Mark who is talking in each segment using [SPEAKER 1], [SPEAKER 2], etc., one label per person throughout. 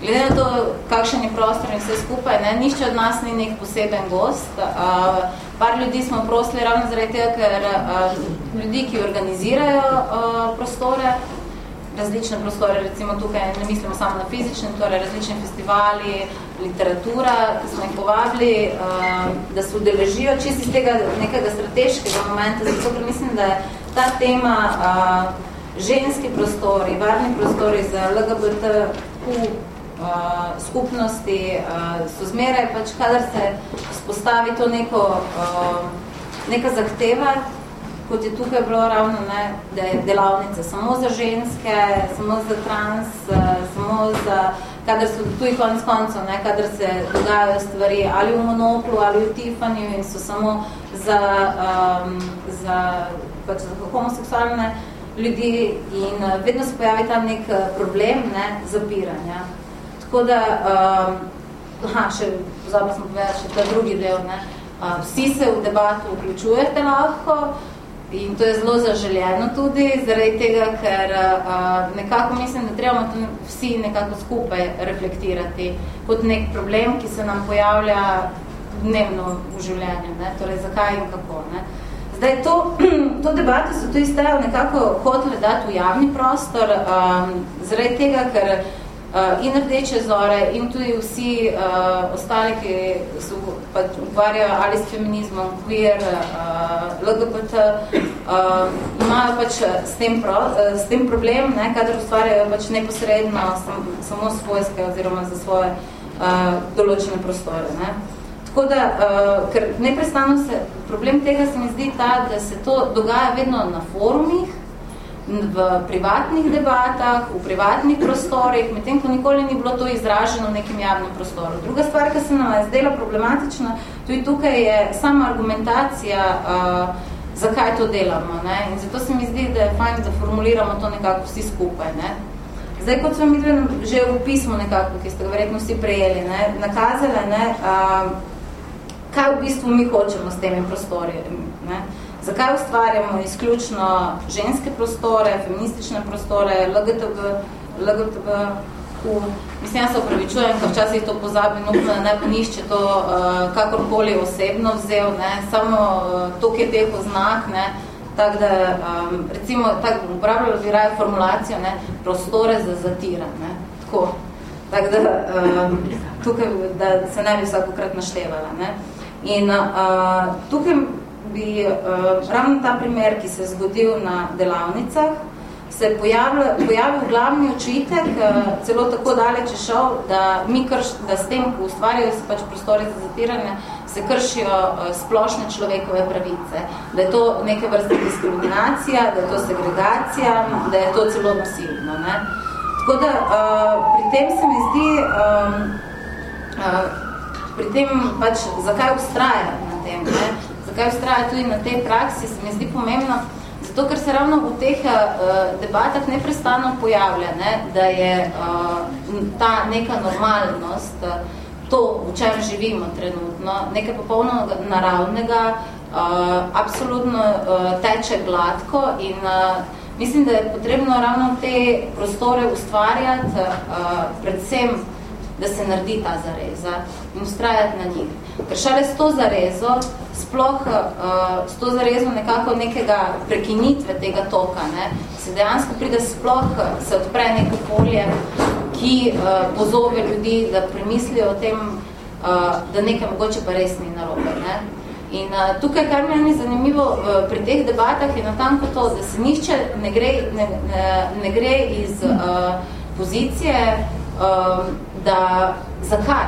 [SPEAKER 1] Glede na to, kakšen je prostor in vse skupaj, ne, nišče od nas ni nek poseben gost. Uh, par ljudi smo prosili ravno zaradi tega, ker uh, ljudi, ki organizirajo uh, prostore, različne prostore, recimo tukaj ne mislimo samo na fizične, torej različni festivali, literatura, smo jih povabili, uh, da se udeležijo čist iz tega nekega strateškega momenta, zato ker mislim, da je ta tema uh, ženski prostori, varni prostori za LGBTQ uh, skupnosti uh, so zmeraj, pač kadar se spostavi to neko, uh, neka zahteva, kot je tukaj bilo ravno, ne, da je delavnica samo za ženske, samo za trans, uh, samo za, kadar so tuji konec koncev, ne, kadar se dogajajo stvari ali v monoplu, ali v Tiffany in so samo za, um, za, pač za homoseksualne ljudi in vedno se pojavi tam nek problem ne, zapiranja. Tako da, uh, aha, še pozabila sem povedati, še ta drugi del, ne, uh, vsi se v debato vključujete lahko in to je zelo zaželjeno tudi, zaradi tega, ker uh, nekako mislim, da trebamo to vsi nekako skupaj reflektirati kot nek problem, ki se nam pojavlja dnevno v življenju, ne, torej zakaj in kako. Ne. Zdaj, to, to debato so to izstajali nekako hoteli dati v javni prostor, um, zaradi tega, ker Uh, in rdeče zore in tudi vsi uh, ostali, ki se pač ukvarjajo ali s feminizmom, queer, uh, LGBT, uh, imajo pač s tem, pro, uh, s tem problem, ne, kadar ustvarjajo pač neposredno sam, samo svojske oziroma za svoje uh, določene prostore. Ne. Tako da, uh, ker neprestano se, problem tega se mi zdi ta, da se to dogaja vedno na forumih, v privatnih debatah, v privatnih prostorih, medtem ko nikoli ni bilo to izraženo v nekem javnem prostoru. Druga stvar, ki se nam je zdela problematična, tudi tukaj je sama argumentacija, uh, zakaj to delamo. Ne? In zato se mi zdi, da je fajn, da formuliramo to nekako vsi skupaj. Ne? Zdaj, kot smo mi že v pismu nekako, ki ste ga verjetno vsi prejeli, ne? nakazali, ne? Uh, kaj v bistvu mi hočemo s temi prostori. Ne? Zakaj ustvarjamo izključno ženske prostore, feministične prostore, LGTB, LGTB, U. Mislim, jaz se upravičujem, ker včasih to pozabim, upam, da ne bo nišče to uh, kakorkoli osebno vzel, ne, samo uh, to, ki je teh oznak, ne, tak da, um, recimo, tak, uporabljala bi raje formulacijo, ne, prostore za zatira, ne, tako. Tako da, um, tukaj, da se ne bi vsakokrat naštevala, ne. In uh, tukaj bi uh, ravno ta primer, ki se je zgodil na delavnicah, se je pojavil, pojavil glavni očitek, uh, celo tako daleč je šel, da, mi krš, da s tem, ko ustvarjajo se pač prostori za zatiranje, se kršijo uh, splošne človekove pravice, da je to neke vrste diskriminacija, da je to segregacija, da je to celo nasilno. Ne? Tako da uh, pri tem se mi zdi, um, uh, pri tem pač, zakaj ustraja na tem, ne? Zakaj ustraja tudi na tej praksi, se mi zdi pomembno, zato ker se ravno v teh uh, debatah neprestano pojavlja, ne, da je uh, ta neka normalnost, uh, to, v čem živimo trenutno, nekaj popolno naravnega, uh, absolutno uh, teče gladko in uh, mislim, da je potrebno ravno te prostore ustvarjati, uh, predvsem, da se naredi ta zareza in ustrajati na njih. Ker šele s to zarezo sploh uh, s to zarezo nekako nekega prekinitve tega toka, ne, se dejansko pride sploh, se odpre neko polje, ki uh, pozove ljudi, da premislijo o tem, uh, da nekaj mogoče pa res ni narobe. Ne. In uh, tukaj, kar je zanimivo uh, pri teh debatah, je natanko to, da se nišče ne gre, ne, ne, ne gre iz uh, pozicije, uh, da zakaj?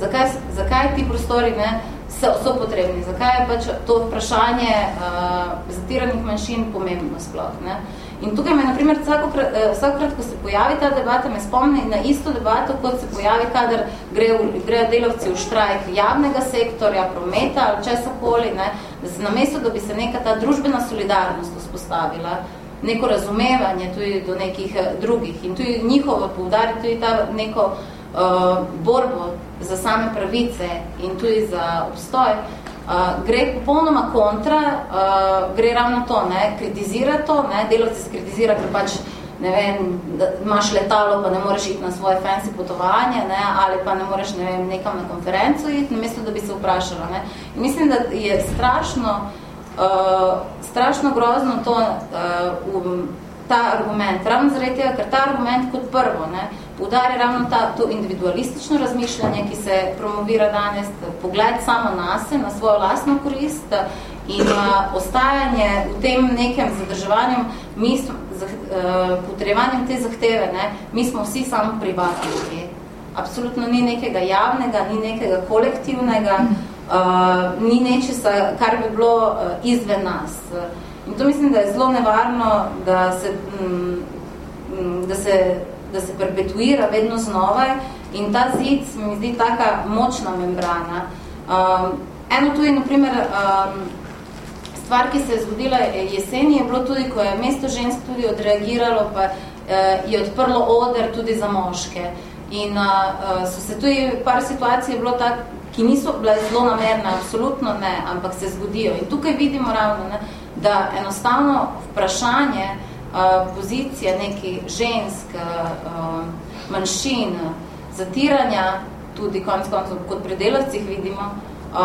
[SPEAKER 1] Zakaj, zakaj ti prostori ne, so, so potrebni. Zakaj je pač to vprašanje uh, zatiranih manjšin pomembno sploh? Ne? In tukaj me, naprimer, vsakokrat, uh, vsakokrat, ko se pojavi ta debata, me spomni na isto debato, kot se pojavi, kadar grejo gre delavci v štrajk javnega sektorja, prometa ali česakoli, ne? da se namesto, da bi se neka ta družbena solidarnost vzpostavila, neko razumevanje tudi do nekih uh, drugih in tudi njihovo poudariti tudi ta neko uh, borbo za same pravice in tudi za obstoj, uh, gre popolnoma kontra, uh, gre ravno to, ne, kritizira to, ne, delovci se kritizira, ker pač ne vem, da imaš letalo, pa ne moreš iti na svoje fancy potovanje, ne, ali pa ne moreš, ne vem, nekam na konferenco iti, namesto da bi se vprašala, ne. In mislim, da je strašno, uh, strašno grozno to, uh, um, ta argument, ravno zaradi tega, ker ta argument kot prvo, ne, udari ravno ta, to individualistično razmišljanje, ki se promovira danes, pogled samo nase, na svojo lastno korist in uh, ostajanje v tem nekem zadrževanjem, mi smo, uh, potrejevanjem te zahteve, ne, mi smo vsi samo privatni ljudje. Absolutno ni nekega javnega, ni nekega kolektivnega, uh, ni nečesa, kar bi bilo uh, izven nas. In to mislim, da je zelo nevarno, da se, mm, da se, da se perpetuira vedno znova in ta zid se mi zdi taka močna membrana. Um, eno tu je, naprimer, um, stvar, ki se je zgodila jeseni, je bilo tudi, ko je mesto žensk tudi odreagiralo, pa eh, je odprlo oder tudi za moške. In uh, so se tudi par situacij bilo tak, ki niso bile zelo namerne, absolutno ne, ampak se zgodijo. In tukaj vidimo ravno, ne, da enostavno vprašanje uh, pozicije nekih žensk, uh, manjšin, zatiranja, tudi konc koncev kot predelavcih vidimo, Uh,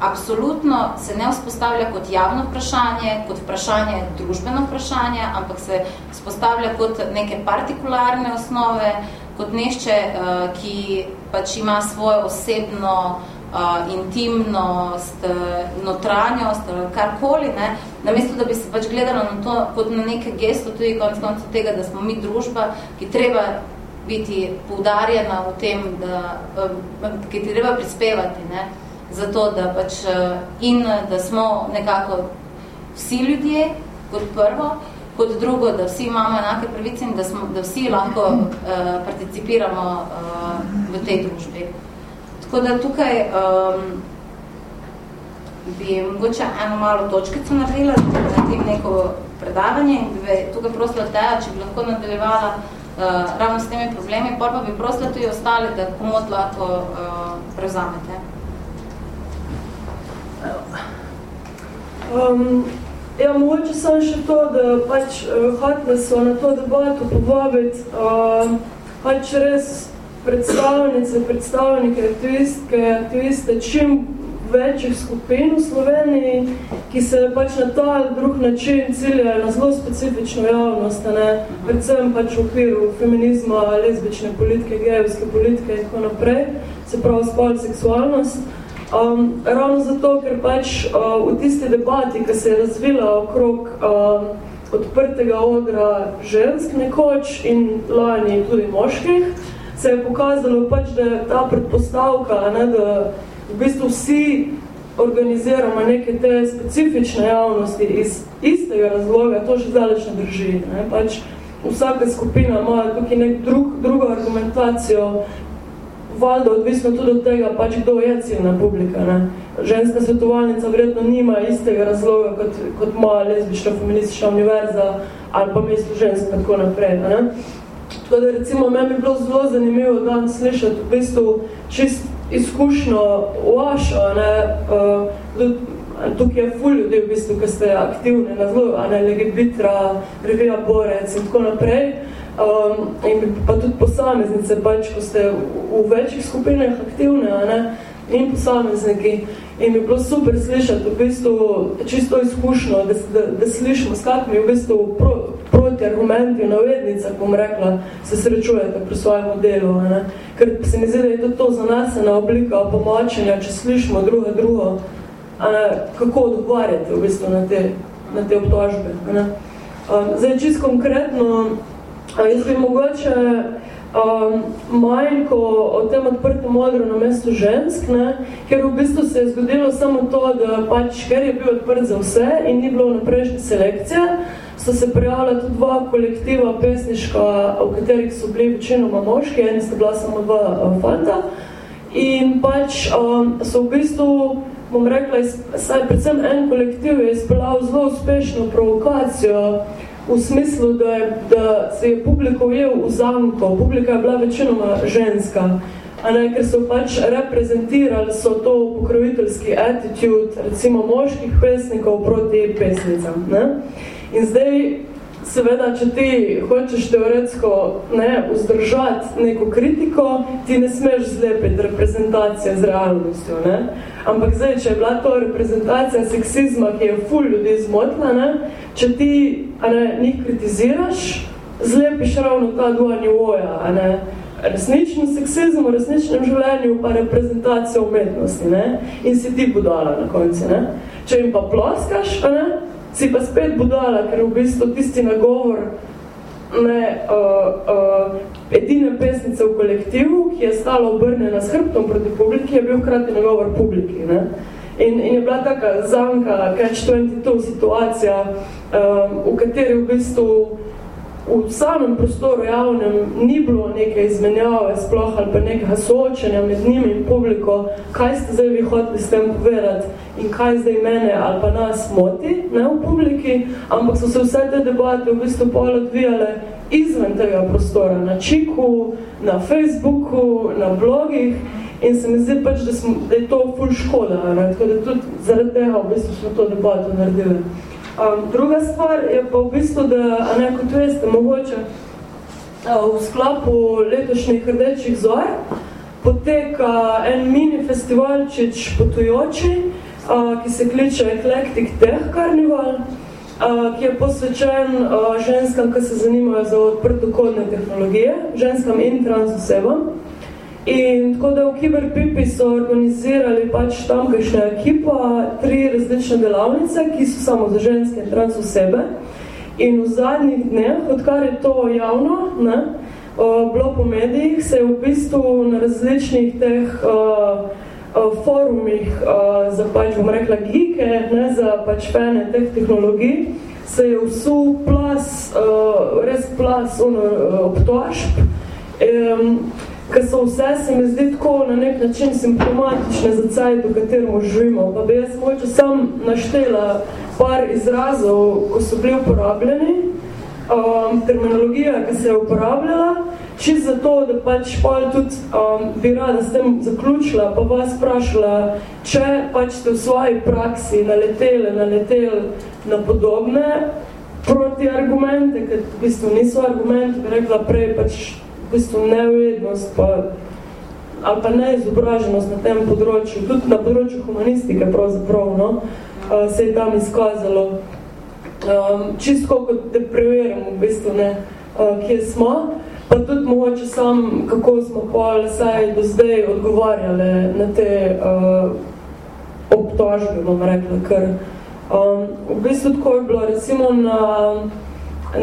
[SPEAKER 1] absolutno se ne vzpostavlja kot javno vprašanje, kot vprašanje družbeno vprašanje, ampak se vzpostavlja kot neke partikularne osnove, kot nešče, uh, ki pač ima svojo osebno uh, intimnost, uh, notranjost, uh, karkoli, ne, namesto da bi se pač gledalo na to kot na neke gesto, tudi konc koncu tega, da smo mi družba, ki treba biti poudarjena v tem, da, uh, ki treba prispevati, ne, zato, da pač eh, in da smo nekako vsi ljudje, kot prvo, kot drugo, da vsi imamo enake pravice in da, smo, da vsi lahko uh, participiramo uh, v tej družbi. Tako da tukaj um, bi mogoče eno malo točkico naredila, da naredim neko predavanje in bi tukaj prosila Teja, če bi lahko nadaljevala uh, ravno s temi problemi, pa bi prosila tudi ostali, da komod lahko uh, prevzamete.
[SPEAKER 2] Um, ja, mogoče sem še to, da pač uh, hotne so na to debato povabiti uh, pač res predstavnice, predstavnike, aktivistke, aktiviste čim večjih skupin v Sloveniji, ki se pač na ta drug način ciljajo na zelo specifično javnost, ne? predvsem pač v okviru feminizma, lezbične politike, gejevske politike in tako naprej, se pravi spol seksualnost. Um, ravno zato, ker pač uh, v tisti debati, ki se je razvila okrog uh, odprtega odra žensk nekoč in lani tudi moških, se je pokazalo pač, da je ta predpostavka, ne, da v bistvu vsi organiziramo neke te specifične javnosti iz istega razloga, to še zdaleč ne drži. Ne, pač vsaka skupina ima tukaj nek drug, drugo argumentacijo, valjda odvisno tudi od tega, pač kdo je ciljna publika. Ne? Ženska svetovalnica vredno nima istega razloga, kot, kot ima lezbična feministična univerza ali pa mesto žensk in tako naprej. Ne? Tako da recimo, meni bi bilo zelo zanimivo dan slišati v bistvu čist izkušnjo vašo, ne? Uh, tukaj je ful ljudi v bistvu, ki ste aktivni na zelo, a ne, Legibitra, Revija Borec in tako naprej. Um, in pa tudi posameznice, pač, ko ste v, v večjih skupinah aktivne, a ne, in posamezniki. In bi bilo super slišati v bistvu čisto izkušnjo, da, da, da slišimo, s kakimi v bistvu pro, proti argumenti v navednicah, bom rekla, se srečujete pri svojem delu. Ne. Ker se mi zdi, da je to, to zanesena oblika pomočenja, če slišimo drugo drugo, ne, kako odgovarjate v bistvu na te, na te obtožbe. Ne. Um, zdaj, čisto konkretno, Jaz bi mogoče um, manjko o tem odprtem modru na mestu žensk, ne? ker v bistvu se je zgodilo samo to, da pač, ker je bil odprt za vse in ni bilo naprejšnje selekcije, so se prijavila tudi dva kolektiva pesniška, v katerih so bili večinoma moški, eni sta bila samo dva uh, fanta. In pač um, so v bistvu, bom rekla, saj predvsem en kolektiv je izpeljal zelo uspešno provokacijo, v smislu, da, je, da se je publiko ujel v zanko, publika je bila večinoma ženska, a ne, ker so pač reprezentirali so to pokroviteljski attitude, recimo moških pesnikov proti pesnicam. Ne? In zdaj, seveda, če ti hočeš teoretsko ne, vzdržati neko kritiko, ti ne smeš zlepiti reprezentacije z realnostjo. Ne? Ampak zdaj, če je bila to reprezentacija seksizma, ki je ful ljudi zmotila, ne? če ti a ne, njih kritiziraš, zlepiš ravno ta dva nivoja. A ne? resničen seksizem v resničnem življenju pa reprezentacija umetnosti ne? in si ti budala na konci. Ne? Če jim pa ploskaš, ne? si pa spet budala, ker v bistvu tisti nagovor ne, uh, uh, edine pesnice v kolektivu, ki je stala obrnjena s hrbtom proti publiki, je bil hkrati nagovor publiki. Ne? In, in je bila taka zanka, catch-22 situacija, um, v kateri v bistvu v samem prostoru javnem ni bilo neke izmenjave sploh ali pa nekega soočenja med njimi in publiko, kaj ste zdaj vi hoteli s tem povedati in kaj zdaj mene ali pa nas moti ne, v publiki, ampak so se vse te debate v bistvu pol odvijale izven tega prostora, na Čiku, na Facebooku, na blogih. In se mi zdi pač, da, smo, da je to ful škoda, ne, tako da tudi zaradi tega v bistvu smo to debato naredili. Um, druga stvar je pa v bistvu, da, a ne kot veste, mogoče uh, v sklopu letošnjih rdečih zor poteka en mini festivalčič potujoči, uh, ki se kliče Eclectic Tech Carnival, ki je posvečen ženskam, ki se zanimajo za odprtokodne tehnologije, ženskam in trans osebam. In tako da v Kiberpipi so organizirali pač tamkajšnja ekipa tri različne delavnice, ki so samo za ženske in trans osebe. In v zadnjih dneh, odkar je to javno, ne, bilo po medijih, se je v bistvu na različnih teh uh, forumih uh, za pač, bom rekla, geeke, ne, za pač fene teh tehnologij, se je vsul plas, uh, res plas ono, obtožb. Ker so vse, se mi zdi tako na nek način simptomatične za cajt, v katerem živimo. Pa bi jaz moče sam naštela par izrazov, ko so bili uporabljeni, um, terminologija, ki se je uporabljala, čist zato, da pač pol tudi um, bi rada s tem zaključila, pa vas sprašala, če pač ste v svoji praksi naleteli, naleteli na podobne proti argumente, ker v bistvu niso argumenti, bi rekla prej pač bistvu nevednost pa, ali pa neizobraženost na tem področju, tudi na področju humanistike pravzaprav, no, se je tam izkazalo. Um, čisto kot te preverimo, v bistvu ne, uh, kje smo, pa tudi mogoče sam, kako smo pa saj do zdaj odgovarjali na te uh, obtožbe, bom rekla, ker um, v bistvu tako je bilo, recimo na,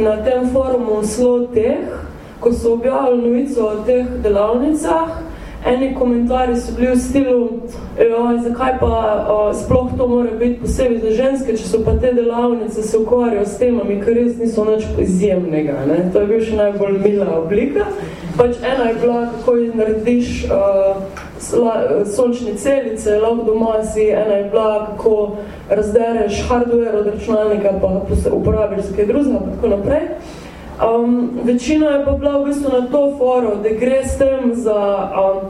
[SPEAKER 2] na tem forumu Slow Tech, ko so objavili novico o teh delavnicah, eni komentarji so bili v stilu, zakaj pa o, sploh to mora biti posebej za ženske, če so pa te delavnice se ukvarjajo s temami, ker res niso nič izjemnega. Ne? To je bil še najbolj mila oblika. Pač ena je bila, kako narediš uh, sončne celice, lahko doma si, ena je bila, kako razdereš hardware od računalnika, pa uporabiš kaj drugega, pa tako naprej. Um, večina je pa bila v bistvu na to foro, da gre s tem za, um,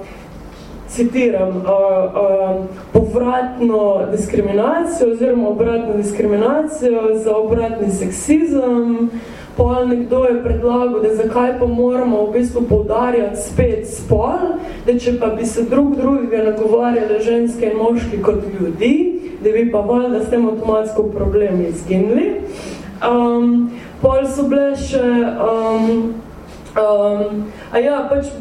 [SPEAKER 2] citiram, uh, uh, povratno diskriminacijo oziroma obratno diskriminacijo, za obratni seksizem. Pol nekdo je predlagal, da zakaj pa moramo v bistvu poudarjati spet spol, da če pa bi se drug drugega nagovarjali ženske in moški kot ljudi, da bi pa valjda s tem avtomatsko problemi izginili. Um, pol so bile še, um, um, a ja, pač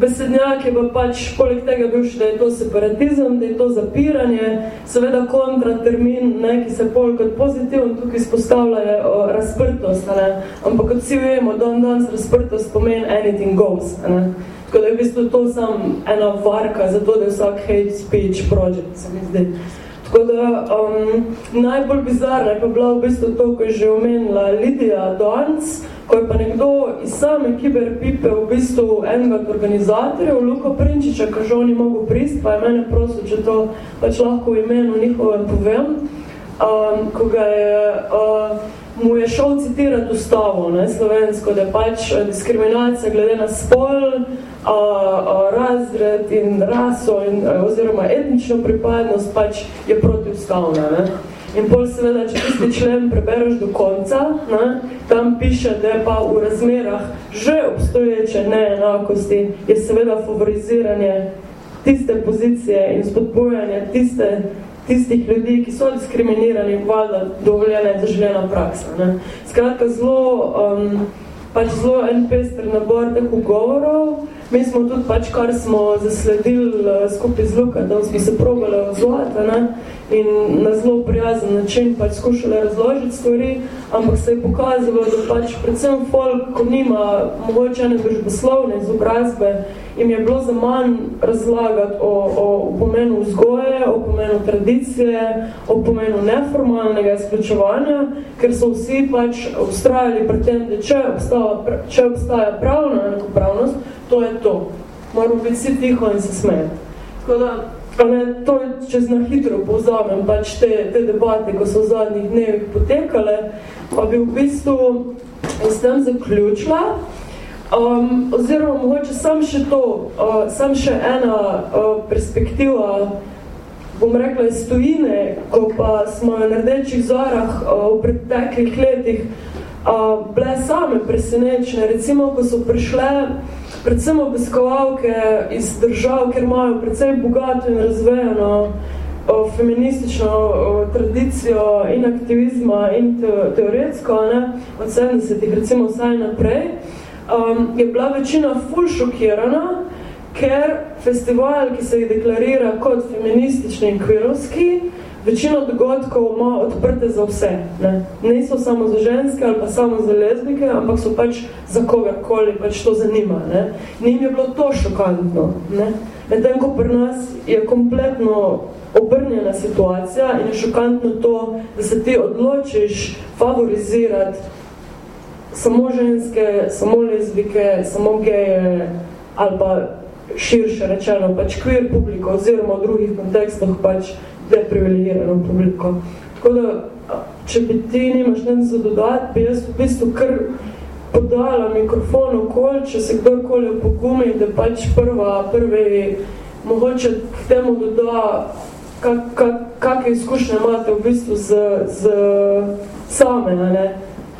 [SPEAKER 2] besednjak je pa pač poleg tega bil še, da je to separatizem, da je to zapiranje, seveda kontratermin, ne, ki se pol kot pozitivno tukaj izpostavlja je o, razprtost, ne, ampak kot vsi vemo, don danes razprtost pomeni anything goes, ne. Tako da je v bistvu to sam ena varka za to, da je vsak hate speech project, se mi zdi. Tako da um, najbolj bizarna je pa bila v bistvu to, ko je že omenila Lidija Donc, ko je pa nekdo iz same Kiberpipe v bistvu enega od organizatorjev, Luko Prinčiča, ko že oni mogo prist, pa je mene prosil, če to pač lahko v imenu njihovem povem, um, ko ga je, uh, mu je šel citirati ustavo, ne, slovensko, da je pač diskriminacija glede na spol, a, a, razred in raso in, a, oziroma etnično pripadnost pač je protiustavna. Ne? In pol seveda, če tisti člen prebereš do konca, ne, tam piše, da je pa v razmerah že obstoječe neenakosti, je seveda favoriziranje tiste pozicije in spodbujanje tiste, tistih ljudi, ki so diskriminirani, valjda dovoljena in zaželjena praksa. Ne. Skratka, zelo, um, pač zelo en pester nabor teh ugovorov, Mi smo tudi pač, kar smo zasledili uh, skupaj z Luka, da smo se probali odzvati ne? in na zelo prijazen način pač skušali razložiti stvari, ampak se je pokazalo, da pač predvsem folk, ko nima mogoče ene družboslovne izobrazbe, jim je bilo za manj razlagati o, o pomenu vzgoje, o pomenu tradicije, o pomenu neformalnega izključevanja, ker so vsi pač ustrajali pri tem, da če obstaja, če obstaja pravna enakopravnost, to je to. Moramo biti vsi tiho in se smeti. Tako da, ne, to če zna hitro povzamem, pač te, te debate, ko so v zadnjih dnevih potekale, pa bi v bistvu s tem zaključila. Um, oziroma, mogoče sam še to, uh, sam še ena uh, perspektiva, bom rekla, iz tujine, ko pa smo na rdečih zorah uh, v preteklih letih uh, bile same presenečne. Recimo, ko so prišle predvsem obiskovalke iz držav, ker imajo predvsem bogato in razvejeno o, feministično o, tradicijo in aktivizma in te, teoretsko, ne, od 70-ih recimo vsaj naprej, um, je bila večina ful šokirana, ker festival, ki se jih deklarira kot feministični in kvirovski, večino dogodkov ima odprte za vse. Ne? ne so samo za ženske ali pa samo za lezbike, ampak so pač za kogarkoli pač to zanima. Ne? Njim je bilo to šokantno. Ne? Medtem, ko pri nas je kompletno obrnjena situacija in je šokantno to, da se ti odločiš favorizirati samo ženske, samo lezbike, samo geje ali pa širše rečeno, pač queer publiko oziroma v drugih kontekstih pač deprivilegirano publiko. Tako da, če bi ti nimaš nekaj za dodati, bi jaz v bistvu kar podala mikrofon okoli, če se kdorkoli opogumi, da pač prva, prvi, mogoče k temu doda, kak, kak, kakve izkušnje imate v bistvu z, z same, ne?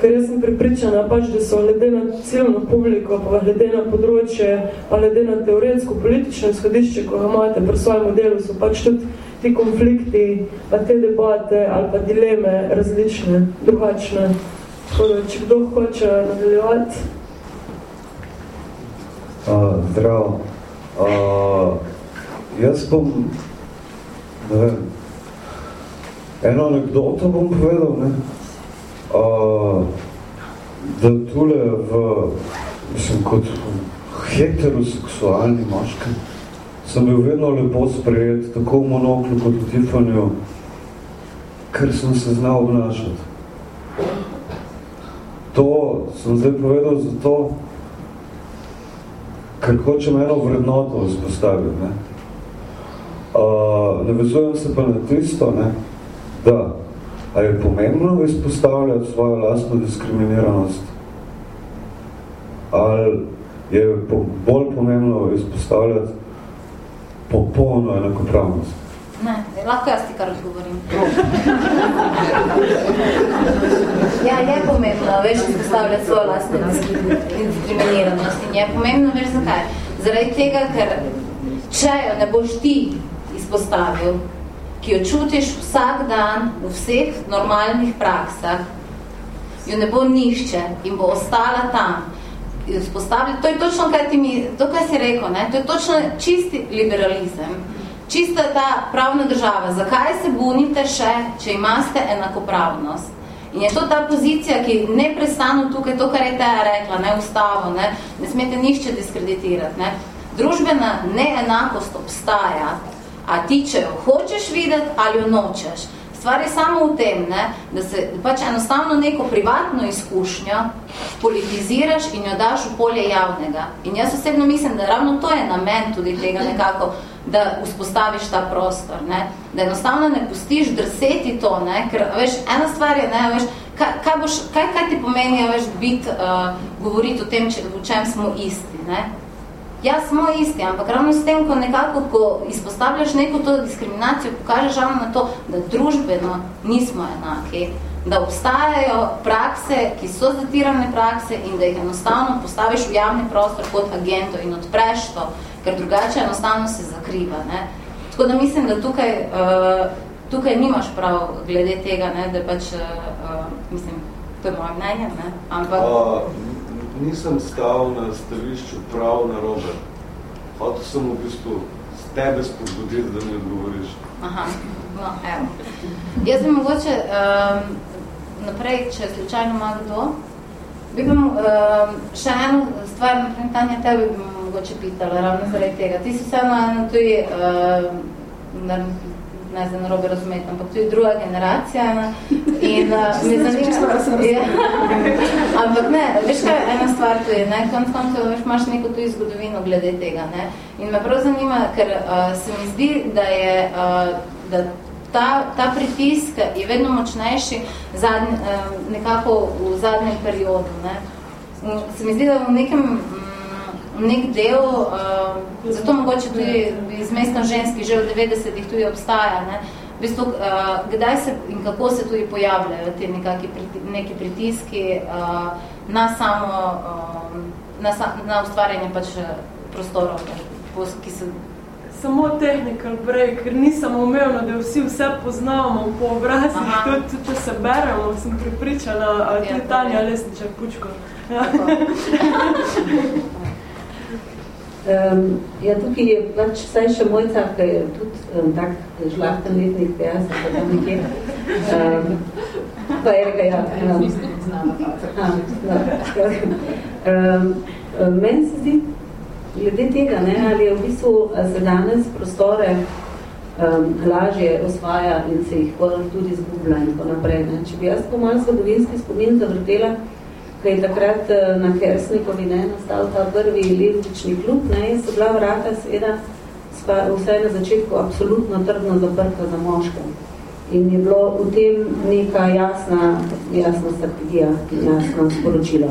[SPEAKER 2] ker jaz sem pripričana, pač, da so glede na ciljno publiko, pa glede na področje, pa glede na teoretsko politično izhodišče, ko ga imate pri svojem modelu, so pač tudi ti konflikti, pa te debate ali pa dileme različne, drugačne. Tako da, če kdo hoče nadaljevati.
[SPEAKER 3] Uh, zdravo. Uh, jaz bom, ne vem, eno anekdoto bom povedal, ne? Uh, da tule v, mislim, kot heteroseksualni moški, sem bil vedno lepo sprejet, tako v monoklu kot v Tifanju, ker sem se znal obnašati. To sem zdaj povedal zato, ker hočem eno vrednoto izpostaviti. Ne? Uh, navezujem se pa na tisto, ne? da a je pomembno izpostavljati svojo lastno diskriminiranost ali je bolj pomembno izpostavljati popolno enakopravnost.
[SPEAKER 1] Ne, lahko jaz ti kar odgovorim. ja, je pomembno, veš, izpostavljati svojo lastno diskriminiranost. In je pomembno, veš, zakaj? Zaradi tega, ker če jo ne boš ti izpostavil, ki jo čutiš vsak dan v vseh normalnih praksah, jo ne bo nišče in bo ostala tam, izpostavili. To je točno, kaj ti mi, to, kaj si rekel, ne? to je točno čisti liberalizem. Čista ta pravna država. Zakaj se bunite še, če imate enakopravnost? In je to ta pozicija, ki ne prestano tukaj, to, kar je ta rekla, ne ustavo, ne, ne smete nišče diskreditirati. Ne. Družbena neenakost obstaja, a ti, če jo hočeš videti ali jo nočeš. Stvar je samo v tem, ne, da se pač enostavno neko privatno izkušnjo politiziraš in jo daš v polje javnega. In jaz osebno mislim, da ravno to je namen tudi tega nekako, da vzpostaviš ta prostor. Ne. Da enostavno ne pustiš drseti to, ne, ker veš, ena stvar je, ne, veš, kaj, kaj, boš, kaj, kaj ti pomeni veš, biti, uh, govoriti o tem, če, v čem smo isti. Ne. Ja, smo isti, ampak ravno s tem, ko nekako, ko izpostavljaš neko to diskriminacijo, pokažeš ravno na to, da družbeno nismo enaki, da obstajajo prakse, ki so zatirane prakse in da jih enostavno postaviš v javni prostor kot agento in odpreš to, ker drugače enostavno se zakriva. Ne? Tako da mislim, da tukaj, uh, tukaj nimaš prav glede tega, ne, da pač, uh, mislim, to je moje mnenje, ne? ampak... Uh,
[SPEAKER 4] nisem stal na stališču prav na robe. Hotel sem v bistvu s tebe spodbuditi, da mi odgovoriš.
[SPEAKER 1] Aha, no, evo. Jaz bi mogoče um, naprej, če slučajno ima kdo, bi bom um, še eno stvar, naprej Tanja, tebe bi mogoče pitala, ravno zaradi tega. Ti si vseeno eno tudi, um, ne znam narobe razumeti, ampak tudi druga generacija. Ne? In uh, mi zanima... Ja. ampak ne, veš kaj, ena stvar tu je, ne? konc koncev, veš, imaš neko tu zgodovino glede tega. Ne? In me prav zanima, ker uh, se mi zdi, da je uh, da ta, ta pritisk je vedno močnejši zadnj, uh, nekako v zadnjem periodu. Ne? Se mi zdi, da v nekem nek del, uh, zato mogoče tudi izmestno ženski že v 90-ih tudi obstaja, ne? V bistvu, uh, kdaj se in kako se tudi pojavljajo te nekaki priti, neki pritiski uh, na samo, uh, na, na ustvarjanje pač prostorov, ki se
[SPEAKER 2] Samo technical break, ker nisem umevno, da vsi vse poznamo po obrazih, tudi če se beremo, sem pripričana, ali ja, Tanja Lesničar Pučko. Ja.
[SPEAKER 5] Um, ja, tukaj je pač vsaj še mojca, ki je tudi um, tak žlahten letnik, ja, se pa tam nekje. Um, pa je reka, ja. Um, um, meni se zdi, glede tega, ne, ali je v bistvu se danes prostore um, lažje osvaja in se jih tudi zgubla in tako naprej. Ne. Če bi jaz tako malo zgodovinski spomin zavrtela, ko je takrat eh, na Kersnikovi ne, nastal ta prvi lezbični klub, ne, so bila vrata seveda vse na začetku absolutno trdno zaprta za moške. In je bilo v tem neka jasna, jasna strategija in jasno sporočilo.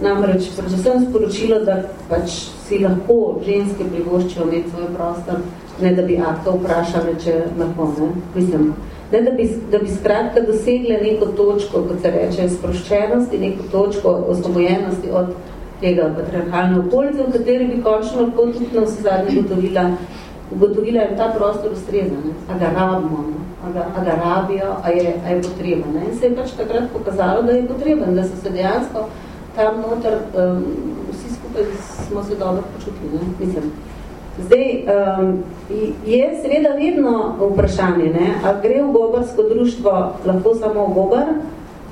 [SPEAKER 5] Namreč, predvsem sporočilo, da pač si lahko ženske privoščijo imeti svoj prostor, ne da bi akta vprašali, če lahko, ne. Mislim, ne, da, bi, da bi skratka dosegle neko točko, kot se reče, sproščenosti, neko točko osvobojenosti od tega patriarhalne okolice, v kateri bi končno lahko tudi na vse zadnje gotovila, ugotovila je ta prostor ustreza, ne? a ga rabimo, ne? A, ga, a ga rabijo, a je, a je potreba. Ne? In se je pač takrat pokazalo, da je potreben, da so se dejansko tam noter, um, vsi skupaj smo se dobro počutili. Ne? Mislim, Zdaj, um, je seveda vedno vprašanje, ne, ali gre v gobarsko društvo lahko samo v gobar,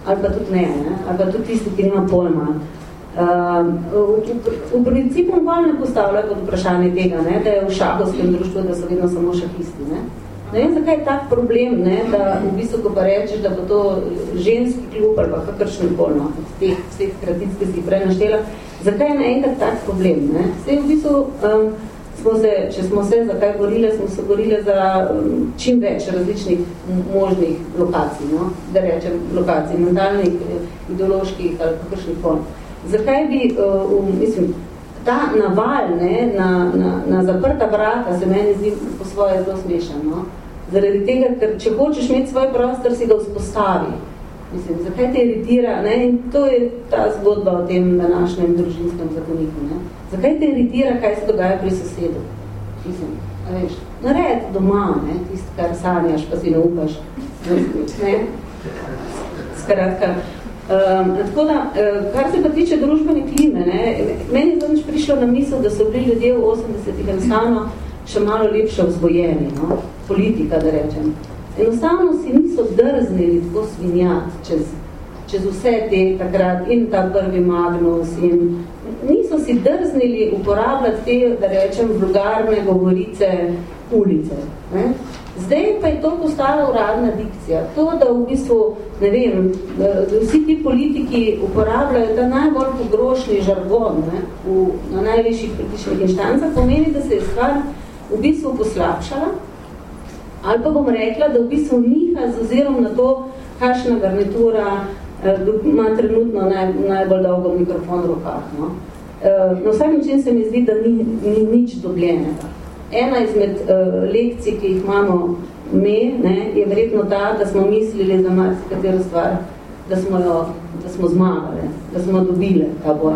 [SPEAKER 5] ali pa tudi ne, ne ali pa tudi tisti, ki nima pojma. Um, v, v, v principu ne postavlja kot vprašanje tega, ne, da je v šahovskem društvu, da so vedno samo šahisti. Ne. Ne vem, zakaj je tak problem, ne, da v bistvu, ko pa rečeš, da bo to ženski klub ali pa kakršen polno, teh vseh kratic, ki si prej naštela, zakaj je naenkrat tak problem? Ne. Vse v bistvu, um, se, če smo se za kaj gorile, smo se gorile za um, čim več različnih možnih lokacij, no? da rečem lokacij, mentalnih, ideoloških ali kakršnih form. Zakaj bi, uh, mislim, ta naval ne, na, na, na zaprta vrata se meni zdi po svoje zelo smešen. No? Zaradi tega, ker če hočeš imeti svoj prostor, si ga vzpostavi. Mislim, zakaj te iritira? Ne? In to je ta zgodba o tem današnjem družinskem zakoniku. Ne? Zakaj te iritira, kaj se dogaja pri sosedu? Mislim, a veš, nared doma, ne, tisto, kar sanjaš, pa si ne upaš. Ne? Skratka. Um, tako da, uh, kar se pa tiče družbene klime, ne, meni je zadnjič prišlo na misel, da so bili ljudje v 80-ih enostavno še malo lepše vzbojeni, no? politika, da rečem. Enostavno si niso drznili tako svinjati čez, čez vse te takrat in ta prvi Magnus in niso si drznili uporabljati te, da rečem, vulgarne govorice ulice. Ne? Zdaj pa je to postala uradna dikcija. To, da v bistvu, ne vem, da, vsi ti politiki uporabljajo ta najbolj pogrošni žargon ne, v, na najvišjih političnih inštancah, pomeni, da se je stvar v bistvu poslabšala, ali pa bom rekla, da v bistvu niha z ozirom na to, kakšna garnitura ima trenutno naj, najbolj dolgo mikrofon v rokah. No? na vsak način se mi zdi, da ni, ni nič dobljenega. Ena izmed uh, lekcij, ki jih imamo mi, ne, je verjetno ta, da smo mislili za marsikatero stvar, da smo, jo, da smo zmagali, da smo dobili ta boj.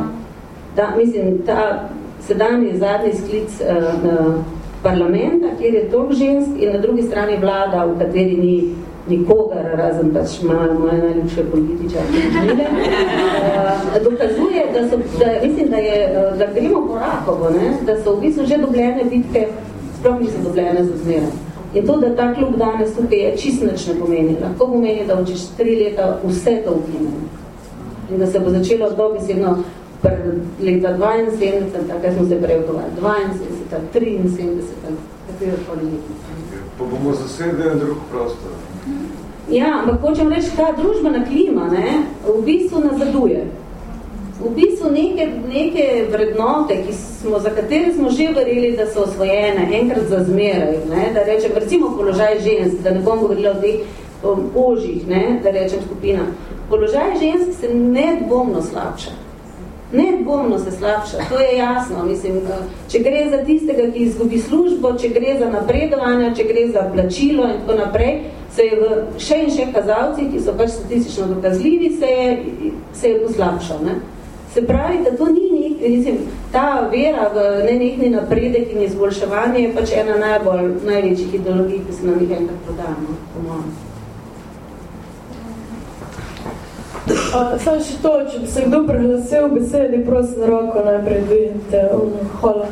[SPEAKER 5] Da, mislim, ta sedanji zadnji sklic uh, parlamenta, kjer je toliko žensk in na drugi strani vlada, v kateri ni nikogar, razen pač malo moje najljubše političarke uh, dokazuje, da, so, da, mislim, da, je, da gremo korakovo, ne, da so v bistvu že dobljene bitke, sploh niso dobljene za zmeraj. In to, da ta klub danes tukaj je čist nič ne pomeni. Lahko pomeni, da čez tri leta vse to ukine. In da se bo začelo dobesedno leta 72, takaj smo se prej vtovali, 72, 73, katero koli leta.
[SPEAKER 4] Pa bomo zasedeli drug prostor.
[SPEAKER 5] Ja, ampak hočem reči, ta družbena klima ne, v bistvu nazaduje v bistvu neke, neke vrednote, ki smo, za katere smo že verjeli, da so osvojene enkrat za zmeraj, ne, da rečem, recimo položaj žensk, da ne bom govorila o teh um, ožjih, ne, da rečem skupina. Položaj žensk se nedvomno slabša. Nedvomno se slabša, to je jasno. Mislim, če gre za tistega, ki izgubi službo, če gre za napredovanje, če gre za plačilo in tako naprej, se je v še in še kazalci, ki so pač statistično dokazljivi, se je, se je poslabšal. Ne? Se pravi, da to ni nek, mislim, ta vera v nenehni napredek in izboljševanje je pač ena najbolj, največjih ideologij, ki se nam jih enkrat prodamo, po mojem.
[SPEAKER 2] Samo še to, če bi se kdo priglasil besedi, prosim roko najprej vidite. Hvala.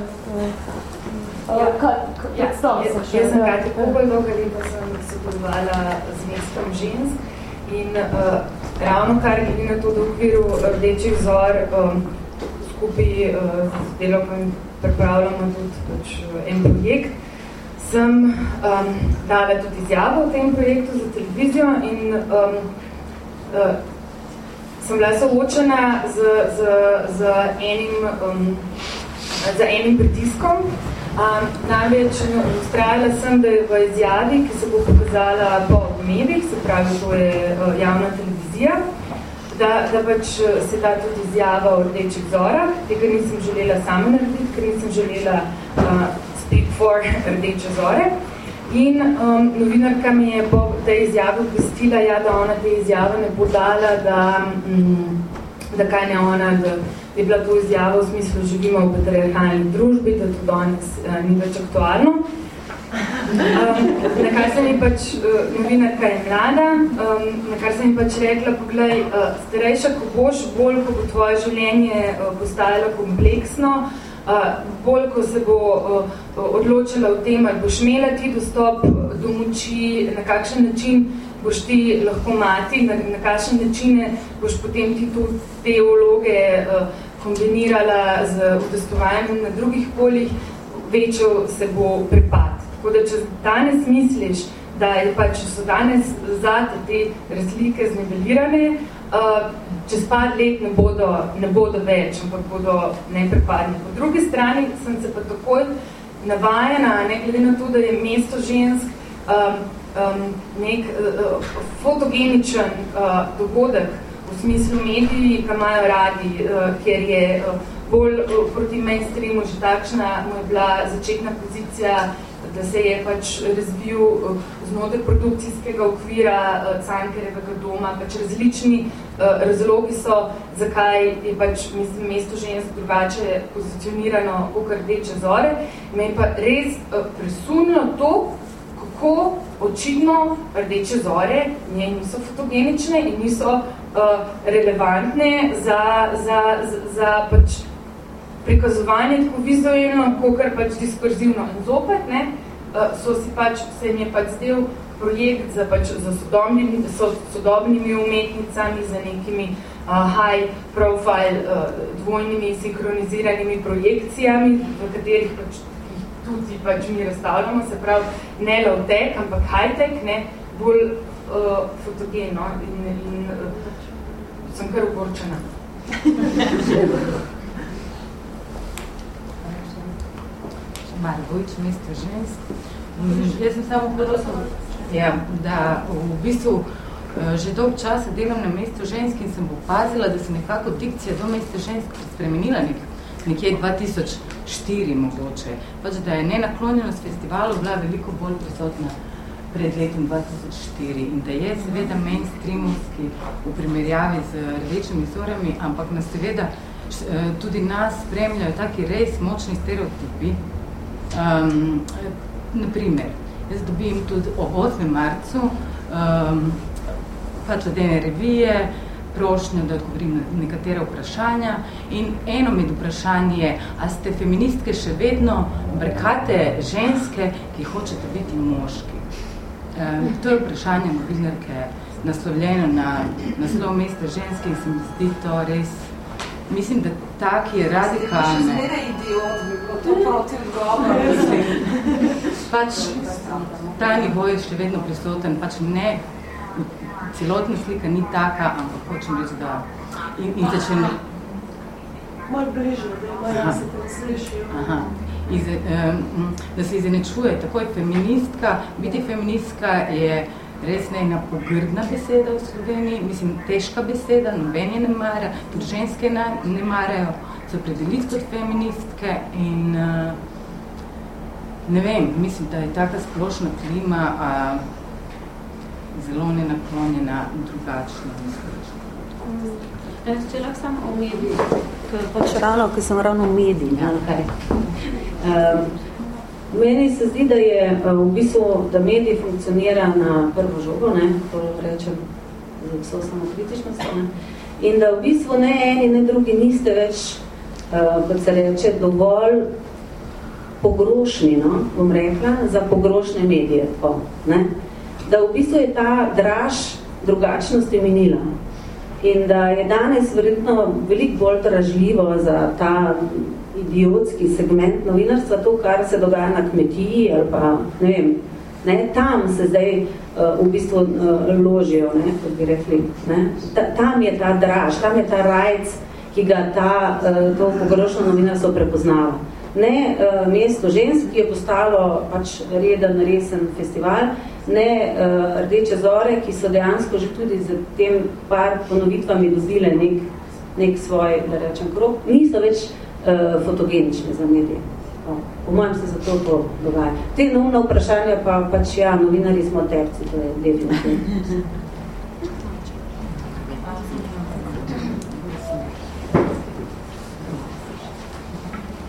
[SPEAKER 6] Ja, kaj, ja, jaz, jaz sem Kati Popol, dolga leta sem sodelovala z mestom žensk in uh, ravno kar glede na to, da v okviru rdečih vzor um, skupaj uh, z delokom pripravljamo tudi pač, en projekt, sem um, dala tudi izjavo v tem projektu za televizijo in um, uh, sem bila soočena z, z, z, enim, um, z enim pritiskom. Um, namreč ustrajala sem, da je v izjavi, ki se bo pokazala po medijih, se pravi, to je uh, javna televizija, da, da pač eh, se da tudi izjava o rdečih zorah, tega nisem želela sama narediti, ker nisem želela uh, speak for rdeče zore. In um, novinarka mi je po tej izjavi obvestila, ja, da ona te izjave ne bo dala, da, um, da kaj ne ona, da je bila to izjava v smislu, živimo v patriarhalni družbi, da to danes uh, ni več aktualno. Um, na kar sem ji pač, uh, novinarka je mlada, um, na kar sem ji pač rekla, poglej, uh, starejša, ko boš, bolj, ko bo tvoje življenje uh, postajalo kompleksno, uh, bolj, ko se bo uh, odločila o tem, ali boš imela ti dostop do moči, na kakšen način boš ti lahko mati, na, na kakšen načine boš potem ti tu te vloge uh, kombinirala z udostovanjem na drugih poljih, večjo se bo prepad. Tako da, če danes misliš, da je pač, so danes zate te razlike znivelirane, uh, čez par let ne bodo, ne bodo več, ampak bodo neprepadni. Po drugi strani sem se pa takoj navajena, ne glede na to, da je mesto žensk um, um, nek uh, fotogeničen uh, dogodek, v smislu mediji, ki imajo radi, uh, ker je uh, bolj uh, proti mainstreamu že takšna, mu je bila začetna pozicija da se je pač razvil eh, znotraj produkcijskega okvira eh, Cankerjevega doma, pač različni eh, razlogi so, zakaj je pač mislim, mesto žensk drugače pozicionirano kot rdeče zore. Me je pa res presunilo to, kako očitno rdeče zore nje niso fotogenične in niso relevantne za, za, za, za pač prikazovanje tako vizualno, kakor pač diskurzivno. In zopet, ne, Eh, so si pač, se jim je pač zdel projekt za, pač, za sodobnimi, so, sodobnimi umetnicami, za nekimi uh, high profile uh, dvojnimi sinhroniziranimi projekcijami, v katerih pač, tudi pač mi razstavljamo, se pravi ne low-tech, ampak high-tech, ne, bolj uh, fotogeno in, in uh, sem kar uporčena.
[SPEAKER 7] Margovič, mesto žensk. Jaz sem samo hodila, ja, da v bistvu eh, že dolg časa delam na mestu žensk in sem opazila, da se nekako dikcija do mesta žensk spremenila nek nekje 2004 mogoče, pač da je nenaklonjenost festivalu bila veliko bolj prisotna pred letom 2004 in da je seveda mainstreamovski v primerjavi z rdečimi zorami, ampak nas seveda eh, tudi nas spremljajo taki res močni stereotipi. Um, naprimer, jaz dobim tudi ob 8. marcu um, pač od ene revije, prošnjo, da odgovorim na nekatera vprašanja in eno med vprašanje je, a ste feministke še vedno brkate ženske, ki hočete biti moški? E, to je vprašanje novinarke naslovljeno na naslov mesta ženske in se mi zdi to res Mislim, da tak je radikalne.
[SPEAKER 1] Še zmeraj idiot, bi bilo to proti odgovor.
[SPEAKER 7] Pač ta nivo je še vedno prisoten, pač ne celotna slika ni taka, ampak hočem reči, da in, in da če ne...
[SPEAKER 2] Malo bliže, da imajo se te slišijo.
[SPEAKER 7] Aha. Iz, da se izenečuje, tako je feministka, biti feministka je res ne ena pogrdna beseda v Sloveniji, mislim, težka beseda, noben je ne mara, tudi ženske ne, ne marajo, so predeliti kot feministke in uh, ne vem, mislim, da je taka splošna klima, uh, zelo nenaklonjena in drugačna.
[SPEAKER 1] Ja, če lahko samo o mediji.
[SPEAKER 5] Pač ravno, ker sem ravno v mediji. Ja. Okay. Um, meni se zdi, da je v bistvu, da mediji funkcionira na prvo žogo, ne, to rečem za vso samokritičnost, ne, in da v bistvu ne eni, ne drugi niste več, uh, kot se reče, dovolj pogrošni, no, bom rekla, za pogrošne medije. Po, ne da v bistvu je ta draž drugačnosti minila in da je danes verjetno veliko bolj dražljivo za ta idiotski segment novinarstva, to, kar se dogaja na kmetiji ali pa, ne vem, ne, tam se zdaj uh, v bistvu uh, ložijo, ne, kot bi rekli, ne. Ta, tam je ta draž, tam je ta rajc, ki ga ta, uh, to pogrošno novinarstvo prepoznava ne uh, mesto žensk, ki je postalo pač reden, resen festival, ne uh, rdeče zore, ki so dejansko že tudi z tem par ponovitvami dobile nek, nek svoj, da rečem, krok, niso več uh, fotogenične za medije. No, po mojem se zato to dogaja. Te novna vprašanja pa pač ja, novinari smo terci, to je definitivno.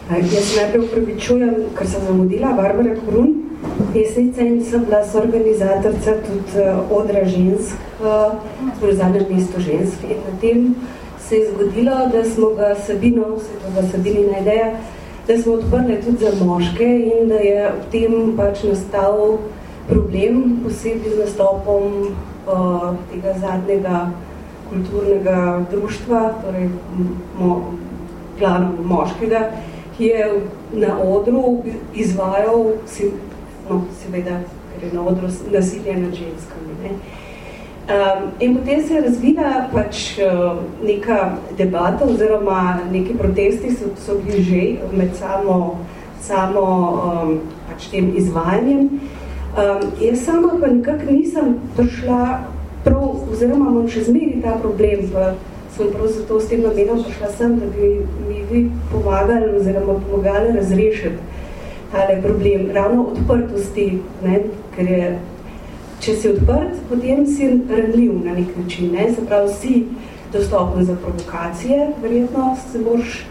[SPEAKER 8] Jaz se najprej upravičujem, ker sem zamudila Barbara Korun, pesnica in sem bila soorganizatorca tudi uh, odra žensk, uh, v zadnjem mestu žensk. In na tem se je zgodilo, da smo ga Sabino, se to ga Sabini najdeja, da smo odprli tudi za moške in da je v tem pač nastal problem, posebej z nastopom uh, tega zadnjega kulturnega društva, torej mo, glavno moškega, ki je na odru izvajal, no, seveda, ker je na odru nasilje nad ženskami. Ne. Um, in potem se je razvila pač uh, neka debata oziroma neki protesti so, so bili že med samo, samo um, pač tem izvajanjem. Um, jaz sama pa nekako nisem prišla prav, oziroma imam še zmeri ta problem v sem prav zato s tem namenom prišla sem, da bi mi vi pomagali oziroma pomagali razrešiti tale problem ravno odprtosti, ne? ker je, če si odprt, potem si ranljiv na nek način, ne? se pravi, si dostopen za provokacije, verjetno se boš